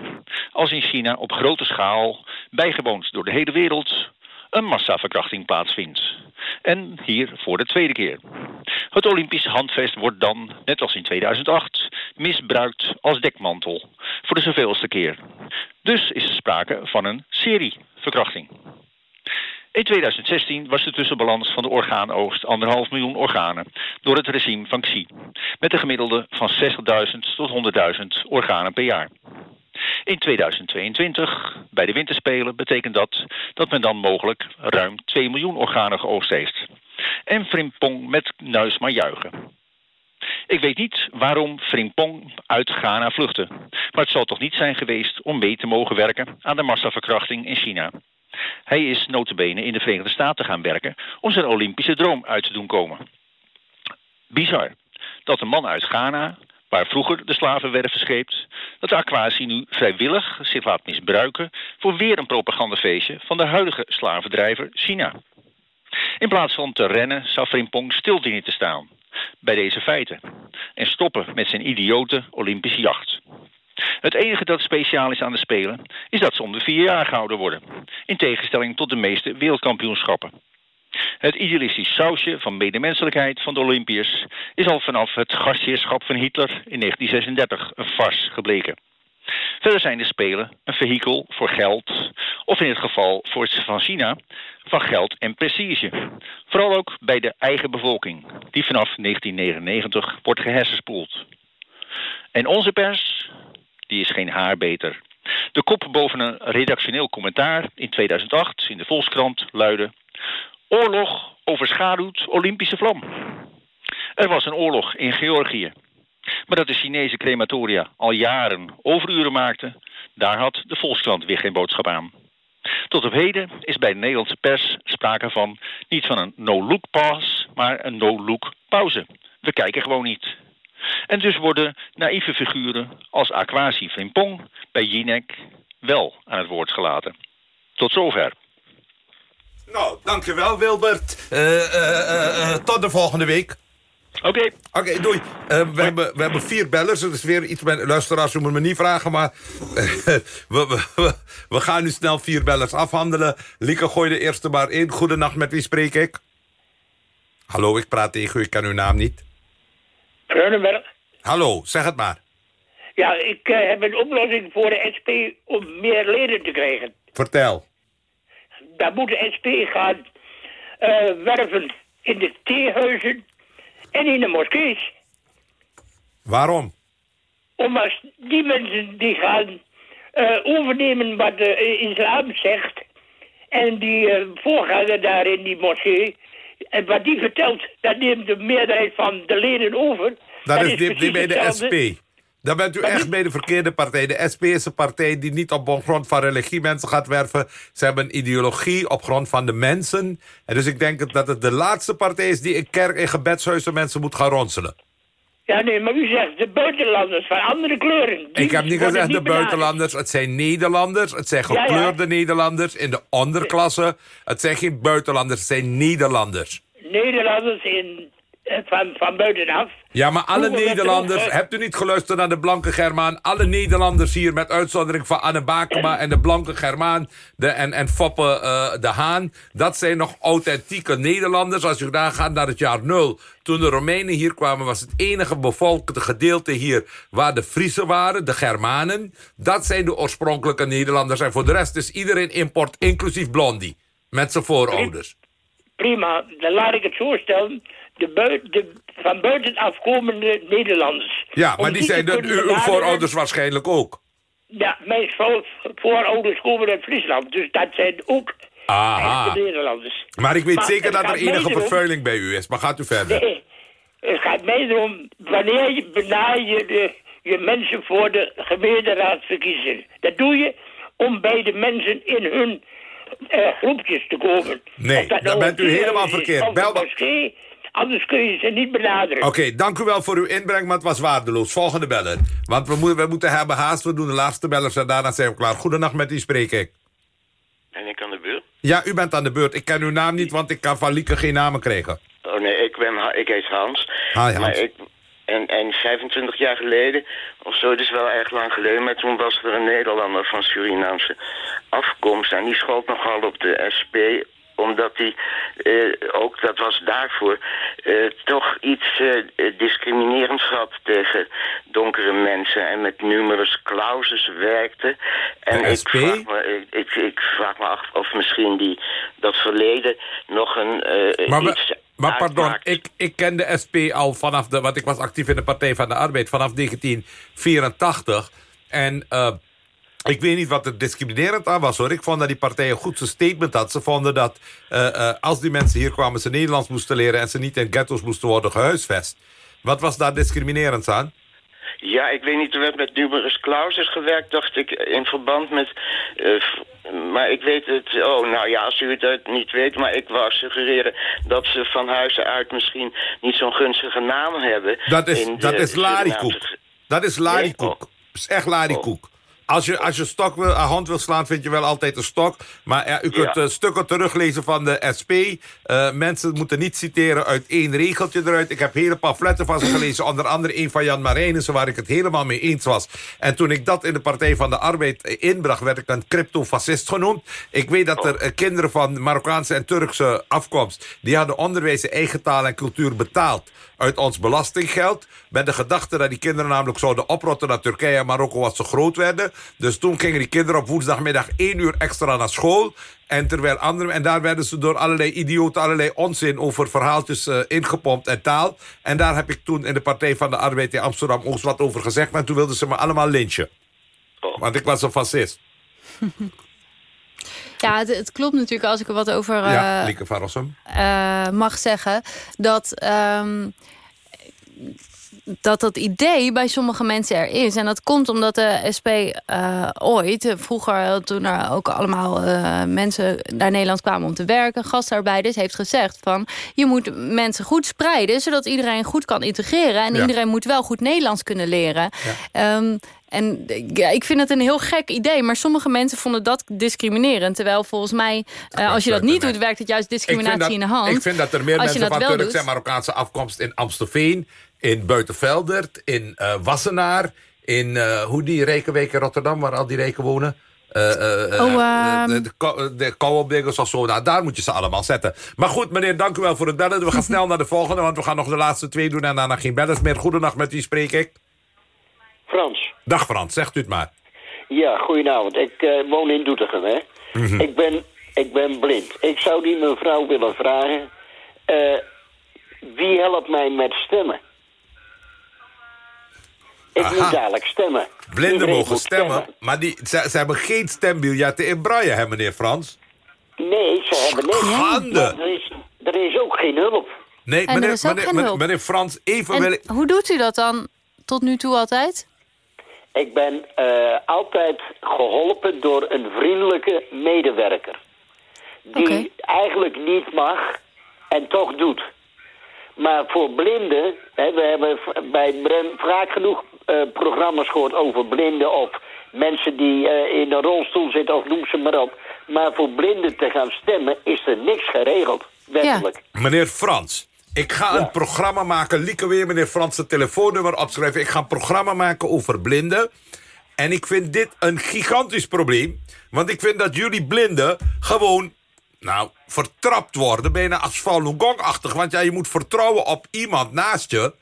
Als in China op grote schaal, bijgewoond door de hele wereld, een massaverkrachting plaatsvindt. En hier voor de tweede keer. Het Olympisch handvest wordt dan, net als in 2008, misbruikt als dekmantel. Voor de zoveelste keer. Dus is er sprake van een serieverkrachting. In 2016 was de tussenbalans van de orgaanoogst anderhalf miljoen organen door het regime van Xi, met een gemiddelde van 60.000 tot 100.000 organen per jaar. In 2022, bij de winterspelen, betekent dat dat men dan mogelijk ruim 2 miljoen organen geoogst heeft. En Frimpong met nuis maar juichen. Ik weet niet waarom Frimpong uit Ghana vluchtte. Maar het zal toch niet zijn geweest om mee te mogen werken aan de massaverkrachting in China. Hij is notabene in de Verenigde Staten gaan werken om zijn Olympische droom uit te doen komen. Bizar dat een man uit Ghana, waar vroeger de slaven werden verscheept, dat Aquasi nu vrijwillig zich laat misbruiken voor weer een propagandafeestje van de huidige slavendrijver China. In plaats van te rennen zou Frimpong stil dienen te staan bij deze feiten en stoppen met zijn idiote Olympische jacht. Het enige dat speciaal is aan de Spelen is dat ze om de vier jaar gehouden worden, in tegenstelling tot de meeste wereldkampioenschappen. Het idealistisch sausje van medemenselijkheid van de Olympiërs is al vanaf het gastheerschap van Hitler in 1936 een fars gebleken. Verder zijn de Spelen een vehikel voor geld, of in het geval voor van China, van geld en prestige. Vooral ook bij de eigen bevolking, die vanaf 1999 wordt gehersenspoeld. En onze pers, is geen haar beter. De kop boven een redactioneel commentaar in 2008 in de Volkskrant luidde... Oorlog overschaduwt Olympische vlam. Er was een oorlog in Georgië. Maar dat de Chinese crematoria al jaren overuren maakten... daar had de Volkskrant weer geen boodschap aan. Tot op heden is bij de Nederlandse pers sprake van... niet van een no-look pass, maar een no-look pauze. We kijken gewoon niet. En dus worden naïeve figuren als Aquasi Frimpong bij Jinek wel aan het woord gelaten. Tot zover. Nou, dankjewel Wilbert. Eh, eh, tot de volgende week. Oké. Oké, doei. we, hebben, we hebben vier bellers. Er is weer iets met luisteraars, u moet me niet vragen, maar... we, we, we, we gaan nu snel vier bellers afhandelen. Lieke, gooi de eerste maar in. Goedenacht, met wie spreek ik? Hallo, ik praat tegen u, ik ken uw naam niet. Hallo, zeg het maar. Ja, ik eh, heb een oplossing voor de SP om meer leden te krijgen. Vertel. Dan moet de SP gaan eh, werven in de theehuizen en in de moskees. Waarom? Omdat die mensen die gaan eh, overnemen wat de islam zegt... en die voorganger daar in die moskee... en wat die vertelt, dat neemt de meerderheid van de leden over... Dat is niet precies bij de. SP. Dan bent u echt bij de verkeerde partij. De SP is een partij die niet op grond van religie mensen gaat werven. Ze hebben een ideologie op grond van de mensen. En dus ik denk dat het de laatste partij is die in kerk en gebedshuizen mensen moet gaan ronselen. Ja, nee, maar u zegt de buitenlanders van andere kleuren. die Ik heb niet gezegd de buitenlanders. Het zijn Nederlanders. Het zijn Ja, ja. gekleurde Nederlanders in de onderklasse. Het zijn geen buitenlanders, het zijn Nederlanders. Nederlanders in, van, van buitenaf. Ja, maar alle er Nederlanders... eh, Hebt u niet geluisterd naar de blanke Germaan? Alle Nederlanders hier, met uitzondering van Anne Bakema... en de blanke Germaan de, en, en Foppe eh, de Haan... dat zijn nog authentieke Nederlanders. Als u daar gaat naar het jaar nul... toen de Romeinen hier kwamen... was het enige bevolkte gedeelte hier... waar de Friesen waren, de Germanen. Dat zijn de oorspronkelijke Nederlanders. En voor de rest is iedereen import, inclusief Blondie. Met zijn voorouders. Prima, dan laat ik het zo stellen. De, bui- de van buiten afkomende Nederlanders. Ja, maar die zijn de, uw, voorouders waarschijnlijk ook. Ja, mijn voorouders komen uit Friesland, dus dat zijn ook Aha. echte Nederlanders. Maar ik weet Maar zeker dat er enige vervuiling bij u is. Maar gaat u verder. Nee, het gaat mij erom, wanneer je je de, je mensen voor de gemeenteraadsverkiezingen. Dat doe je om bij de mensen in hun eh, groepjes te komen. Nee, dan nou bent u helemaal is verkeerd. Bel maar- anders kun je ze niet benaderen. Oké, dank u wel voor uw inbreng, maar het was waardeloos. Volgende beller. Want we, moeten we moeten hebben haast. We doen de laatste bellers en daarna zijn we klaar. Goedenacht, met wie spreek ik? Ben ik aan de beurt? Ja, u bent aan de beurt. Ik ken uw naam niet, want ik kan van Lieke geen namen krijgen. Oh nee, ik, ben, Ha- ik heet Hans. Hi, Hans. Maar ik, en, en 25 jaar geleden, of zo, het is wel erg lang geleden... maar toen was er een Nederlander van Surinaamse afkomst... en die schoot nogal op de SP omdat hij eh, ook, dat was daarvoor, eh, toch iets eh, discriminerends had tegen donkere mensen en met numerus clauses werkte. En ik vraag, me, ik, ik, ik vraag me af of misschien die, dat verleden nog een Maar, we- maar pardon, ik, ik ken de SP al vanaf de... want ik was actief in de Partij van de Arbeid vanaf 1984. En ik weet niet wat er discriminerend aan was, hoor. Ik vond dat die partij een goed statement had. Ze vonden dat eh, eh, als die mensen hier kwamen... ze Nederlands moesten leren en ze niet in ghetto's moesten worden gehuisvest. Wat was daar discriminerend aan? Ja, ik weet niet, er werd met numerus clauses gewerkt, dacht ik, in verband met... eh, maar ik weet het... Oh, nou ja, als u het niet weet, maar ik wou suggereren... dat ze van huizen uit misschien niet zo'n gunstige naam hebben. Dat is, dat is larikoek. Dat is larikoek. Dat is echt larikoek. Als je, als je stok wil, een hand wil slaan, vind je wel altijd een stok. Maar ja, u kunt Ja. eh, stukken teruglezen van de SP. Eh, mensen moeten niet citeren uit één regeltje eruit. Ik heb hele pamfletten van ze gelezen. Onder andere een van Jan Marijnissen, waar ik het helemaal mee eens was. En toen ik dat in de Partij van de Arbeid eh, inbracht... werd ik een cryptofascist genoemd. Ik weet dat er eh, kinderen van Marokkaanse en Turkse afkomst... die hadden onderwijs in eigen taal en cultuur betaald uit ons belastinggeld. Met de gedachte dat die kinderen namelijk zouden oprotten naar Turkije en Marokko als ze groot werden. Dus toen gingen die kinderen op woensdagmiddag één uur extra naar school. En, terwijl andere, en daar werden ze door allerlei idioten allerlei onzin over verhaaltjes eh, ingepompt en taal. En daar heb ik toen in de Partij van de Arbeid in Amsterdam-Oost wat over gezegd. Maar toen wilden ze me allemaal lynchen. Oh. Want ik was een fascist. Ja, het, het klopt natuurlijk als ik er wat over eh, ja, Lieke van eh, mag zeggen. Dat, ehm, dat dat idee bij sommige mensen er is. En dat komt omdat de SP eh, ooit, eh, vroeger toen er ook allemaal eh, mensen naar Nederland kwamen om te werken, gastarbeiders, heeft gezegd van je moet mensen goed spreiden, zodat iedereen goed kan integreren. En Ja. iedereen moet wel goed Nederlands kunnen leren. Ehm, en ja, ik vind het een heel gek idee. Maar sommige mensen vonden dat discriminerend. Terwijl volgens mij, eh, als je dat niet doet... werkt het juist discriminatie dat, in de hand. Ik vind dat er meer Als mensen van Turkse en Marokkaanse afkomst in Amstelveen, in Buitenveldert, in eh, Wassenaar, in eh, hoe die Rotterdam, waar al die reken wonen. Eh, eh, eh, Oh, de, ehm. de, de, de of zo. Nou, daar moet je ze allemaal zetten. Maar goed, meneer, dank u wel voor het bellen. We gaan snel naar de volgende, want we gaan nog de laatste twee doen en daarna geen bellers meer. Goedenacht, met wie spreek ik? Frans. Dag Frans, zegt u het maar. Ja, goedenavond. Ik eh, woon in Doetinchem, hè. Mhm. ik, ben, ik ben blind. Ik zou die mevrouw willen vragen... eh, wie helpt mij met stemmen? Ik Aha. moet dadelijk stemmen. Blinden Iedereen mogen stemmen, maar die, ze, ze hebben geen stembiljetten in braille, hè, meneer Frans? Nee, ze hebben niks. Schande. Maar Er is, er is ook geen hulp. Nee, En er meneer, meneer, geen meneer, hulp. meneer Frans, even wil En ik... hoe doet u dat dan tot nu toe altijd? Ik ben eh, altijd geholpen door een vriendelijke medewerker. Die eigenlijk niet mag en toch doet. Maar voor blinden, hè, we hebben bij Brem vaak genoeg eh, programma's gehoord over blinden of mensen die eh, in een rolstoel zitten of noem ze maar op. Maar voor blinden te gaan stemmen is er niks geregeld, wettelijk. Meneer Frans, ik ga een programma maken. Lieke weer meneer Frans het telefoonnummer opschrijven. Ik ga een programma maken over blinden. En ik vind dit een gigantisch probleem. Want ik vind dat jullie blinden gewoon... Nou, vertrapt worden, bijna als Falun Gong-achtig. Want ja, je moet vertrouwen op iemand naast je...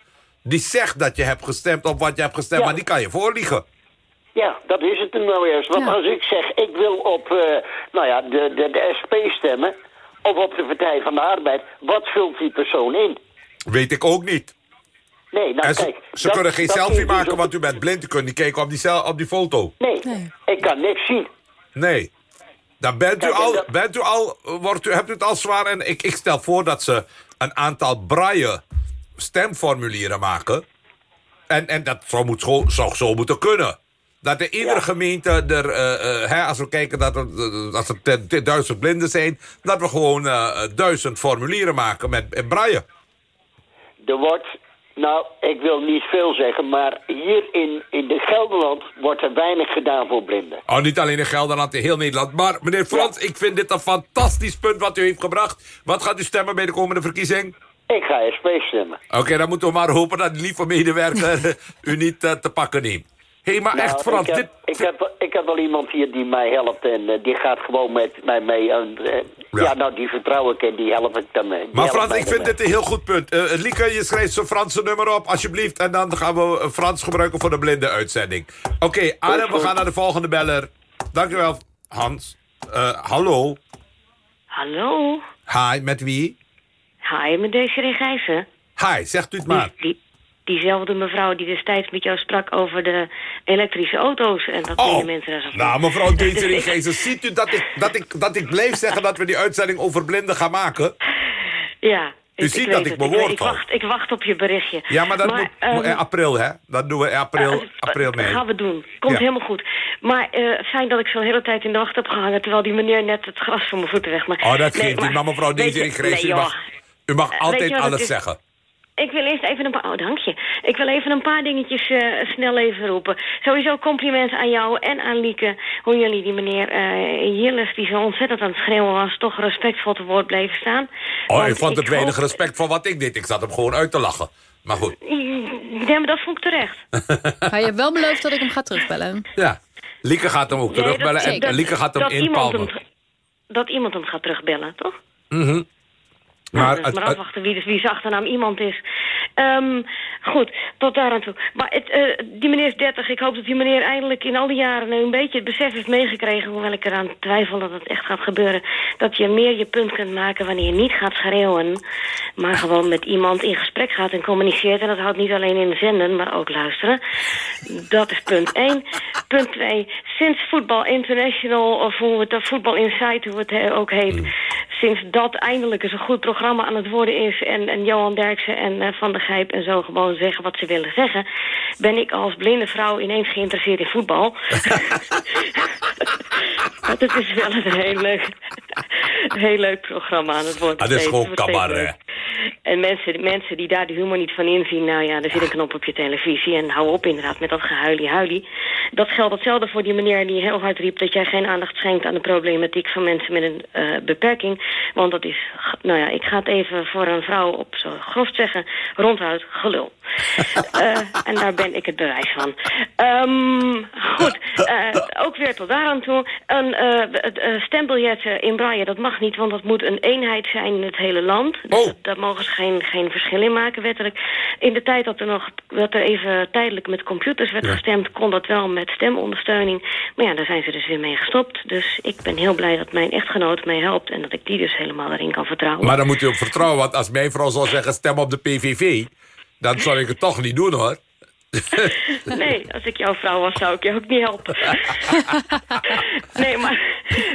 die zegt dat je hebt gestemd op wat je hebt gestemd... Ja. maar die kan je voorliegen. Ja, dat is het nou juist. Want Ja. als ik zeg, ik wil op eh, nou ja, de, de, de SP stemmen... of op de Partij van de Arbeid, wat vult die persoon in? Weet ik ook niet. Nee, nou ze, kijk... ze dat- kunnen geen selfie dus maken, want u bent blind. U kunt niet kijken op die, op die foto. Nee, ik kan niks zien. Nee. Dan bent u Kijk, al, dat- bent u al wordt u, hebt u het al zwaar. En ik, ik stel voor dat ze een aantal braille stemformulieren maken. En, en dat zou, moet, zo- zou zo moeten kunnen. Dat in iedere gemeente, er, eh, eh, hè, als we kijken dat er, eh, als er duizend blinden zijn... dat we gewoon eh, duizend formulieren maken met braille. Er wordt, nou, ik wil niet veel zeggen, maar hier in, in de Gelderland wordt er weinig gedaan voor blinden. Oh, niet alleen in Gelderland, in heel Nederland. Maar meneer Frans, ik vind dit een fantastisch punt wat u heeft gebracht. Wat gaat u stemmen bij de komende verkiezing? Ik ga SP stemmen. Oké, dan moeten we maar hopen dat die lieve medewerker u niet te pakken neemt. Hé, hey, maar Nou, echt Frans, ik heb, dit... ik, heb, ik heb wel iemand hier die mij helpt en eh, die gaat gewoon met mij mee. En, eh, Ja. ja. nou, die vertrouw ik en die help ik dan mee. Maar helpt Frans, ik vind dit een heel goed punt. Eh Lieke, je schrijft zijn Franse nummer op, alsjeblieft. En dan gaan we Frans gebruiken voor de blinde uitzending. Oké, Adam, we gaan naar de volgende beller. Dankjewel, Hans. Eh, hallo. Hallo. Hi, met wie? Hi, met Desiree Gijzen. Hi, zegt u het maar. Die, diezelfde mevrouw die destijds met jou sprak over de elektrische auto's. En dat Oh, deden mensen daar zo van. nou mevrouw ik- Gezer, ziet u dat ik, dat, ik, dat ik bleef zeggen dat we die uitzending over blinden gaan maken? Ja. U ik- ziet dat ik het. mijn woord ik, wacht, ik wacht op je berichtje. Ja, maar dat moet ehm, in april, hè? Dat doen we in april, eh, april Dat mee. gaan we doen. Komt Ja. helemaal goed. Maar eh, fijn dat ik zo'n hele tijd in de wacht heb gehangen... terwijl die meneer net het gras van mijn voeten weg. Maar, Oh, dat nee, geeft niet. Maar mevrouw Gezer, nee, u mag, u mag Eh, altijd alles zeggen. Ik wil eerst even een paar... Oh, dank je. Ik wil even een paar dingetjes eh, snel even roepen. Sowieso complimenten aan jou en aan Lieke. Hoe jullie die meneer eh Jilles, die zo ontzettend aan het schreeuwen was... toch respectvol te woord bleven staan. Oh, Want ik vond het weinig hoop- respect voor wat ik deed. Ik zat hem gewoon uit te lachen. Maar goed, Ja, maar dat vond ik terecht. Maar je hebt wel beloofd dat ik hem ga terugbellen. ja. Lieke gaat hem ook Nee, terugbellen dat- en dat- Lieke gaat hem dat iemand inpalmen. hem- Dat iemand hem gaat terugbellen, toch? Mhm. Maar, dus maar afwachten wie, wie zijn achternaam iemand is. Ehm, goed, tot daar aan toe. Maar het, eh, die meneer is 30. Ik hoop dat die meneer eindelijk in al die jaren een beetje het besef heeft meegekregen... hoewel ik eraan twijfel dat het echt gaat gebeuren... dat je meer je punt kunt maken wanneer je niet gaat schreeuwen... maar gewoon met iemand in gesprek gaat en communiceert. En dat houdt niet alleen in zenden, maar ook luisteren. Dat is punt 1. Punt 2. Sinds Voetbal International, of hoe het, of Voetbal Insight, hoe het eh, ook heet... sinds dat eindelijk eens een goed programma aan het worden is... en, en Johan Derksen en eh, Van der Gijp en zo gewoon zeggen wat ze willen zeggen... ben ik als blinde vrouw ineens geïnteresseerd in voetbal. Het is wel een heel leuk, heel leuk programma aan het worden. Ah, dat is gewoon Het cabaret. En mensen, mensen die daar de humor niet van inzien... nou ja, er zit een knop op je televisie en hou op inderdaad met dat gehuilie-huilie. Dat geldt hetzelfde voor die meneer die heel hard riep... dat jij geen aandacht schenkt aan de problematiek van mensen met een eh, beperking. Want dat is, nou ja, ik ga het even voor een vrouw op zo grof zeggen... ronduit gelul. Eh, en daar ben ik het bewijs van. Ehm, goed, eh, ook weer tot daaraan toe. Een stembiljet in braille, dat mag niet... want dat moet een eenheid zijn in het hele land. Dus dat, daar mogen ze geen, geen verschil in maken, wettelijk. In de tijd dat er nog dat er even tijdelijk met computers werd gestemd... kon dat wel met stemondersteuning. Maar ja, daar zijn ze dus weer mee gestopt. Dus ik ben heel blij dat mijn echtgenoot mij helpt... en dat ik die dus helemaal erin kan vertrouwen. Maar dan moet u op vertrouwen, want als mijn vrouw zou zeggen stem op de PVV... dan zou ik het toch niet doen, hoor. Nee, als ik jouw vrouw was, zou ik je ook niet helpen. nee, maar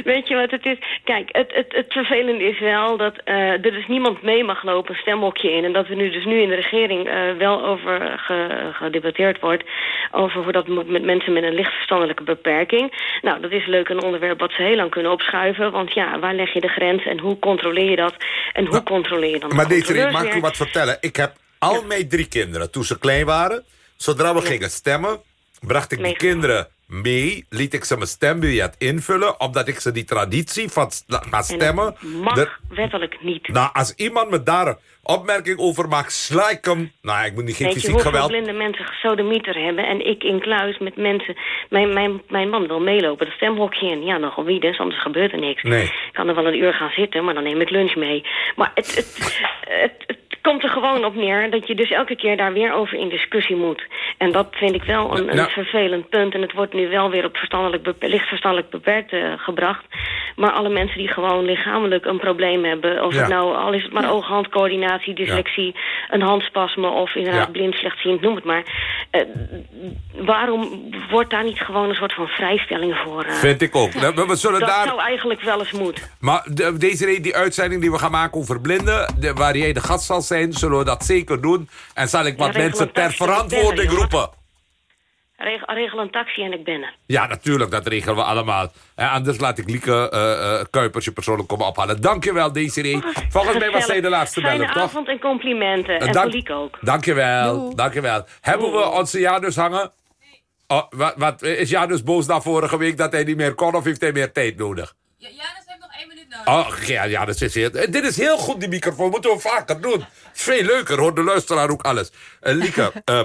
weet je wat het is? Kijk, het, het, het vervelende is wel dat eh, er dus niemand mee mag lopen, een stemhokje in. En dat er nu dus nu in de regering eh, wel over ge- gedebatteerd wordt... over hoe dat moet met mensen met een licht verstandelijke beperking. Nou, dat is leuk een onderwerp wat ze heel lang kunnen opschuiven. Want ja, waar leg je de grens en hoe controleer je dat? En hoe controleer je dan Maar deze mag ik u wat vertellen? Ik heb al mijn drie kinderen, toen ze klein waren... zodra we gingen stemmen, bracht ik die kinderen mee... liet ik ze mijn stembiljet invullen... omdat ik ze die traditie van gaan stemmen... mag de- wettelijk niet. nou, als iemand me daar opmerking over maakt, sla ik hem... Nou, ik moet niet geen fysiek geweld... blinde mensen gesodemieter hebben... en ik in kluis met mensen... Mijn, mijn, mijn man wil meelopen, dat stemhokje in. Ja, nogal wie dus, anders gebeurt er niks. Nee. Ik kan er wel een uur gaan zitten, maar dan neem ik lunch mee. Maar het, het, het, het komt er gewoon op neer dat je dus elke keer daar weer over in discussie moet. En dat vind ik wel een, een Nou. vervelend punt. En het wordt nu wel weer op verstandelijk licht verstandelijk beperkt eh, gebracht. Maar alle mensen die gewoon lichamelijk een probleem hebben... of Ja. het nou, al is het maar oog-handcoördinatie, dyslexie... een handspasme of inderdaad Ja. blind, slechtziend, noem het maar. Eh, waarom wordt daar niet gewoon een soort van vrijstelling voor? eh? Vind ik ook. We, we zullen dat daar... zou eigenlijk wel eens moeten. Maar de, deze die uitzending die we gaan maken over blinden... De, waar jij de gast zal zijn, zullen we dat zeker doen. En zal ik wat mensen ter verantwoording er, roepen. Regel, regel een taxi en ik ben er. Ja, natuurlijk, dat regelen we allemaal. Eh, anders laat ik Lieke eh, eh, Kuipers je persoonlijk komen ophalen. Dankjewel, Desiree. Volgens mij was zij de laatste Fijne beller, toch? avond en complimenten. Eh, En dank- Liek ook. Dankjewel, dankjewel. Hebben we onze Janus hangen? Oh, wat, wat, is Janus boos na vorige week dat hij niet meer kon of heeft hij meer tijd nodig? Ja, Janus Oh, ja, ja dat is heel, eh, dit is heel goed, die microfoon. Moeten we vaker doen. Het veel leuker, hoor de luisteraar ook alles. Eh, Lieke, eh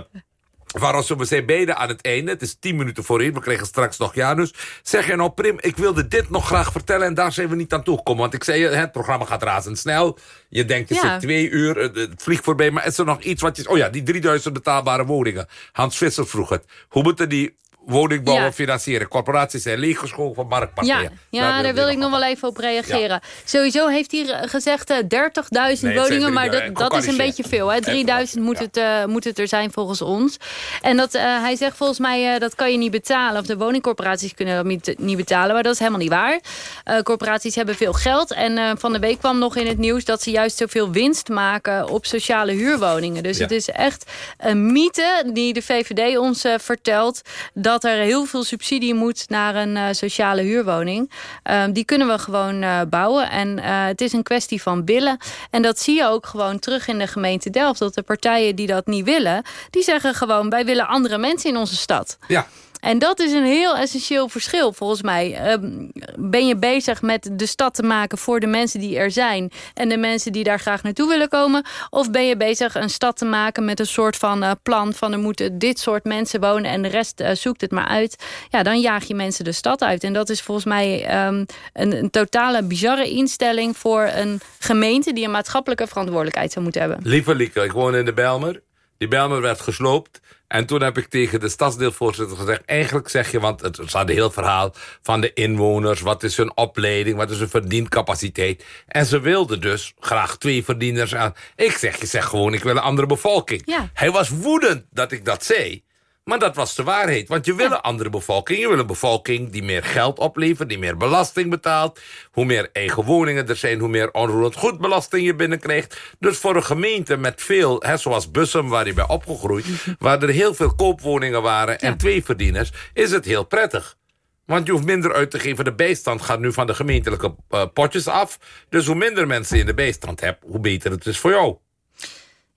waarom we zijn beide aan het einde. Het is tien minuten voor één. We krijgen straks nog Janus. Zeg je nou, Prim, ik wilde dit nog graag vertellen... en daar zijn we niet aan toegekomen. Want ik zei, je, het programma gaat razendsnel. Je denkt, je Ja. zit twee uur, het vliegt voorbij. Maar is er nog iets wat je... Oh ja, die 3000 betaalbare woningen. Hans Visser vroeg het. Hoe moeten die woningbouwen Ja. financieren? Corporaties zijn leeggeschoven van marktpartijen. Ja, ja daar wil ik nog wel even op reageren. Sowieso heeft hij eh, gezegd eh, 30.000 zijn woningen, maar 3000. dat, dat is een beetje veel. Hè? 3000 moet, het, eh, moet het er zijn volgens ons. En dat, eh, hij zegt volgens mij, eh, dat kan je niet betalen. Of de woningcorporaties kunnen dat niet, niet betalen. Maar dat is helemaal niet waar. Eh, corporaties hebben veel geld. En eh, van de week kwam nog in het nieuws dat ze juist zoveel winst maken op sociale huurwoningen. Dus het is echt een mythe die de VVD ons eh, vertelt. Dat er heel veel subsidie moet naar een eh, sociale huurwoning. Ehm, die kunnen we gewoon eh, bouwen. En eh, het is een kwestie van willen. En dat zie je ook gewoon terug in de gemeente Delft. Dat de partijen die dat niet willen, die zeggen gewoon... wij willen andere mensen in onze stad. Ja. En dat is een heel essentieel verschil volgens mij. Ehm, ben je bezig met de stad te maken voor de mensen die er zijn... en de mensen die daar graag naartoe willen komen? Of ben je bezig een stad te maken met een soort van eh, plan... van er moeten dit soort mensen wonen en de rest eh, zoekt het maar uit? Ja, dan jaag je mensen de stad uit. En dat is volgens mij ehm, een, een totale bizarre instelling... voor een gemeente die een maatschappelijke verantwoordelijkheid zou moeten hebben. Lieve Lieke, ik woon in de Belmer. Die Belmer werd gesloopt. En toen heb ik tegen de stadsdeelvoorzitter gezegd... eigenlijk zeg je, want het staat een heel verhaal van de inwoners... wat is hun opleiding, wat is hun verdiencapaciteit. En ze wilden dus graag twee verdieners aan. Ik zeg, je zegt gewoon, ik wil een andere bevolking. Ja. Hij was woedend dat ik dat zei. Maar dat was de waarheid. Want je wil een andere bevolking. Je wil een bevolking die meer geld oplevert, die meer belasting betaalt. Hoe meer eigen woningen er zijn, hoe meer onroerend goedbelasting je binnenkrijgt. Dus voor een gemeente met veel, hè, zoals Bussum, waar je bij opgegroeid... waar er heel veel koopwoningen waren en twee verdieners... is het heel prettig. Want je hoeft minder uit te geven. De bijstand gaat nu van de gemeentelijke eh, potjes af. Dus hoe minder mensen je in de bijstand hebt, hoe beter het is voor jou.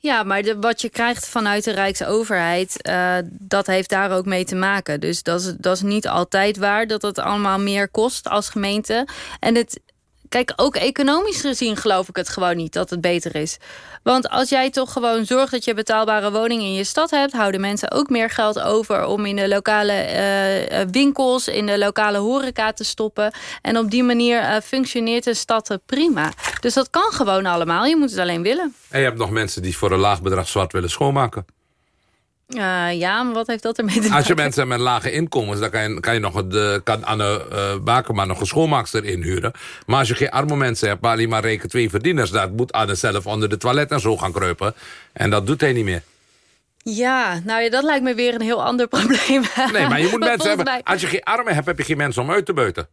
Ja, maar wat je krijgt vanuit de Rijksoverheid, eh, dat heeft daar ook mee te maken. Dus dat is, dat is niet altijd waar dat het allemaal meer kost als gemeente. En het, kijk, ook economisch gezien geloof ik het gewoon niet dat het beter is. Want als jij toch gewoon zorgt dat je betaalbare woningen in je stad hebt, houden mensen ook meer geld over om in de lokale eh, eh, winkels, in de lokale horeca te stoppen. En op die manier eh, functioneert de stad prima. Dus dat kan gewoon allemaal. Je moet het alleen willen. En je hebt nog mensen die voor een laag bedrag zwart willen schoonmaken. Uh, ja, maar wat heeft dat ermee te maken? Als je mensen met lage inkomens, dan kan je, kan je nog het, eh, kan Anne uh, Bakema nog een schoonmaakster inhuren. Maar als je geen arme mensen hebt, maar alleen maar reken twee verdieners, dan moet Anne zelf onder de toilet en zo gaan kruipen. En dat doet hij niet meer. Ja, nou ja, dat lijkt me weer een heel ander probleem. Nee, maar je moet mensen hebben. mij- Als je geen armen hebt, heb je geen mensen om uit te buiten.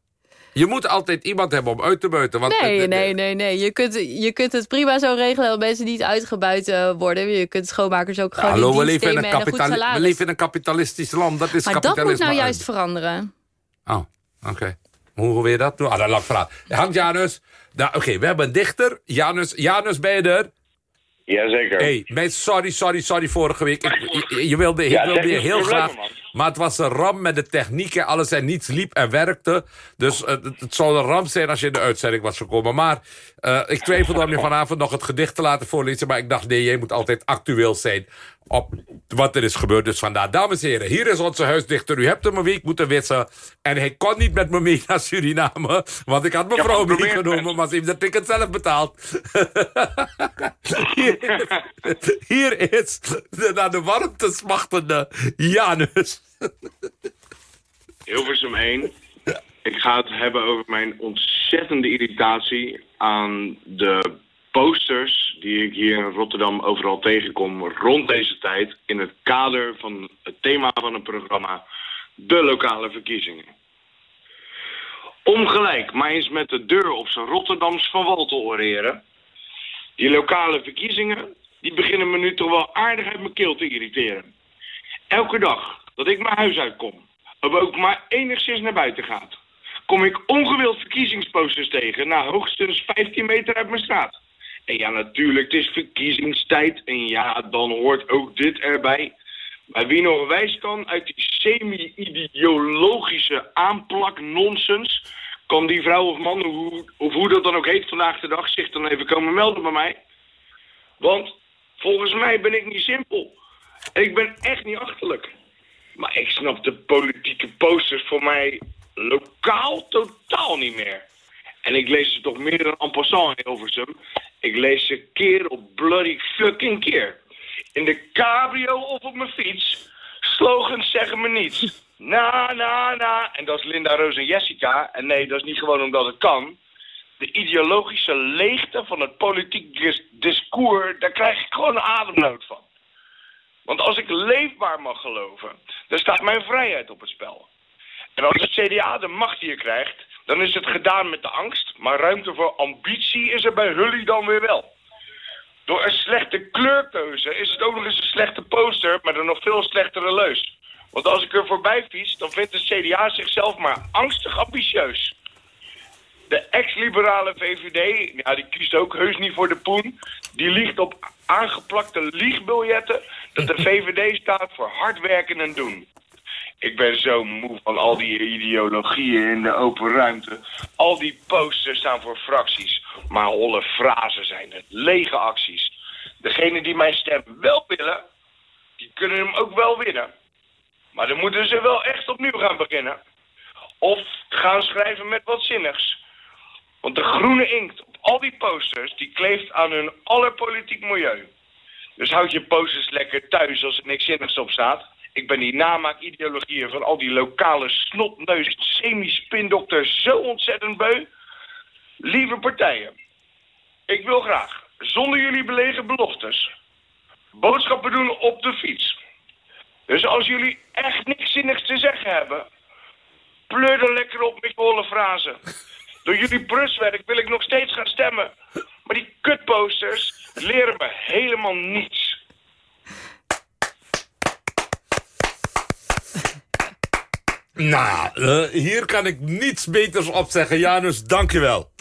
Je moet altijd iemand hebben om uit te buiten. Want Nee, nee, nee, nee. Je kunt, je kunt het prima zo regelen dat mensen niet uitgebuit eh, worden. Je kunt schoonmakers ook gewoon Hallo, in we leven, in een kapitali- we leven in een kapitalistisch land. Dat is Maar dat moet kapitalisme. nou juist veranderen. Oh, oké. Hoe wil je dat doen? Ah, dat lang verhaal. Hans Janus. Nou, oké, we hebben een dichter. Janus, Janus ben je er? Jazeker. Hey, mijn sorry, sorry, sorry vorige week. Ik, je, je wilde, Ja, wilde je heel graag... Maar het was een ramp met de techniek en alles en niets liep en werkte. Dus eh, het, het zou een ramp zijn als je in de uitzending was gekomen. Maar eh, ik twijfelde om je vanavond nog het gedicht te laten voorlezen. Maar ik dacht, nee, jij moet altijd actueel zijn op wat er is gebeurd. Dus vandaar, dames en heren, hier is onze huisdichter. U hebt hem een week moeten wissen. En hij kon niet met me mee naar Suriname. Want ik had mijn vrouw meegenomen. Maar ze heeft de ticket zelf betaald. hier, is, hier is de naar de warmte smachtende Janus. Hilversum 1. Ik ga het hebben over mijn ontzettende irritatie aan de posters die ik hier in Rotterdam overal tegenkom rond deze tijd in het kader van het thema van het programma de lokale verkiezingen. Om gelijk maar eens met de deur op zijn Rotterdams van wal te oreren. Die lokale verkiezingen, die beginnen me nu toch wel aardig uit mijn keel te irriteren. Elke dag dat ik mijn huis uitkom, of ook maar enigszins naar buiten gaat, kom ik ongewild verkiezingsposters tegen na hoogstens 15 meter uit mijn straat. En ja, natuurlijk, het is verkiezingstijd en ja, dan hoort ook dit erbij. Maar wie nog wijs kan uit die semi-ideologische aanplak-nonsens, kan die vrouw of man, hoe, of hoe dat dan ook heet vandaag de dag, zich dan even komen melden bij mij. Want volgens mij ben ik niet simpel. Ik ben echt niet achterlijk. Maar ik snap de politieke posters voor mij lokaal totaal niet meer. En ik lees ze toch meer dan en passant in Hilversum. Ik lees ze keer op bloody fucking keer. In de cabrio of op mijn fiets. Slogans zeggen me niets. Na, na, na. En dat is Linda, Roos en Jessica. En nee, dat is niet gewoon omdat het kan. De ideologische leegte van het politiek dis- discours, daar krijg ik gewoon ademnood van. Want als ik leefbaar mag geloven, dan staat mijn vrijheid op het spel. En als het CDA de macht hier krijgt, dan is het gedaan met de angst. Maar ruimte voor ambitie is er bij Hully dan weer wel. Door een slechte kleurkeuze is het ook nog eens een slechte poster met een nog veel slechtere leus. Want als ik er voorbij vies, dan vindt de CDA zichzelf maar angstig ambitieus. De ex-liberale VVD, ja, die kiest ook heus niet voor de poen. Die liegt op aangeplakte liegbiljetten dat de VVD staat voor hard werken en doen. Ik ben zo moe van al die ideologieën in de open ruimte. Al die posters staan voor fracties. Maar holle frazen zijn het, lege acties. Degenen die mijn stem wel willen, die kunnen hem ook wel winnen. Maar dan moeten ze wel echt opnieuw gaan beginnen. Of gaan schrijven met wat zinnigs. Want de groene inkt op al die posters, die kleeft aan hun allerpolitiek milieu. Dus houd je posters lekker thuis als er niks zinnigs op staat. Ik ben die namaakideologieën van al die lokale snotneus semi-spindokters zo ontzettend beu. Lieve partijen, ik wil graag, zonder jullie belegen beloftes, boodschappen doen op de fiets. Dus als jullie echt niks zinnigs te zeggen hebben, pleur dan lekker op met holle frazen. Door jullie bruswerk wil ik nog steeds gaan stemmen. Maar die kutposters leren me helemaal niets. Nou, eh, hier kan ik niets beters op zeggen. Janus, dankjewel.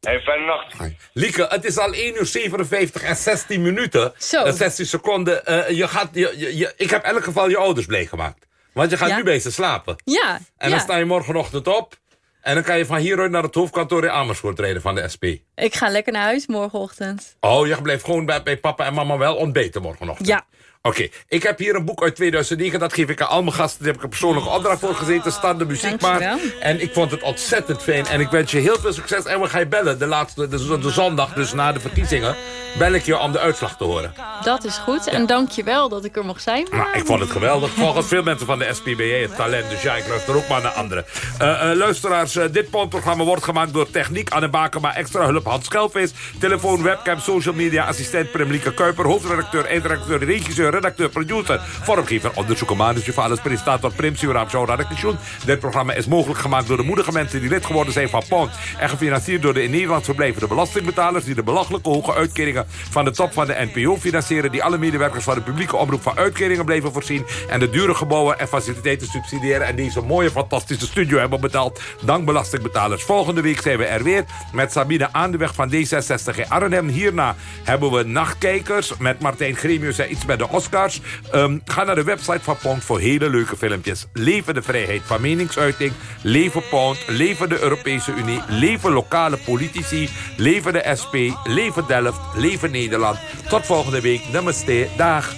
Hey, fijne nacht. Lieke, het is al 1 uur 57 en 16 minuten. Zo. En 16 seconden. Eh, je gaat, je, je, je- ik heb in elk geval je ouders blij gemaakt. Want je gaat Ja. nu bij ze slapen. Ja, En ja. dan sta je morgenochtend op. En dan kan je van hieruit naar het hoofdkantoor in Amersfoort rijden van de SP. Ik ga lekker naar huis morgenochtend. Oh, je blijft gewoon bij, bij papa en mama wel ontbeten morgenochtend. Ja. Oké, ik heb hier een boek uit 2009. Dat geef ik aan al mijn gasten. Daar heb ik een persoonlijke opdracht voor gezeten. Stand de muziek maar. En ik vond het ontzettend fijn. En ik wens je heel veel succes. En we gaan je bellen. De, laatste, de, de zondag, dus na de verkiezingen. Bel ik je om de uitslag te horen. Dat is goed. En dank je wel dat ik er mocht zijn. Nou, ik vond het geweldig. Volgens veel mensen van de SPBA het talent. Dus ja, ik luister ook maar naar anderen. Eh, eh, luisteraars, eh, dit programma wordt gemaakt door Techniek. Anne Bakema, extra hulp Hans Schelvis. Telefoon, webcam, social media, assistent Premlieke Kuiper. Hoofdredacteur, eindredacteur, regisseur, redacteur, producer. Vormgever, onderzoeker, manus, Juvalis, presentator, Suram, Show, redactie. Dit programma is mogelijk gemaakt door de moedige mensen die lid geworden zijn van PON. En gefinancierd door de in Nederland verblijvende belastingbetalers... die de belachelijke hoge uitkeringen van de top van de NPO financieren... die alle medewerkers van de publieke omroep van uitkeringen blijven voorzien... en de dure gebouwen en faciliteiten subsidiëren... en deze mooie, fantastische studio hebben betaald. Dank belastingbetalers. Volgende week zijn we er weer met Sabine aan de weg van D66 in Arnhem. Hierna hebben we Nachtkijkers met Martijn Gremius en iets met de Os Ehm, ga naar de website van Pound voor hele leuke filmpjes. Leven de vrijheid van meningsuiting. Leven Pound. Leven de Europese Unie. Leven lokale politici. Leven de SP. Leven Delft. Leven Nederland. Tot volgende week. Namaste. Dag.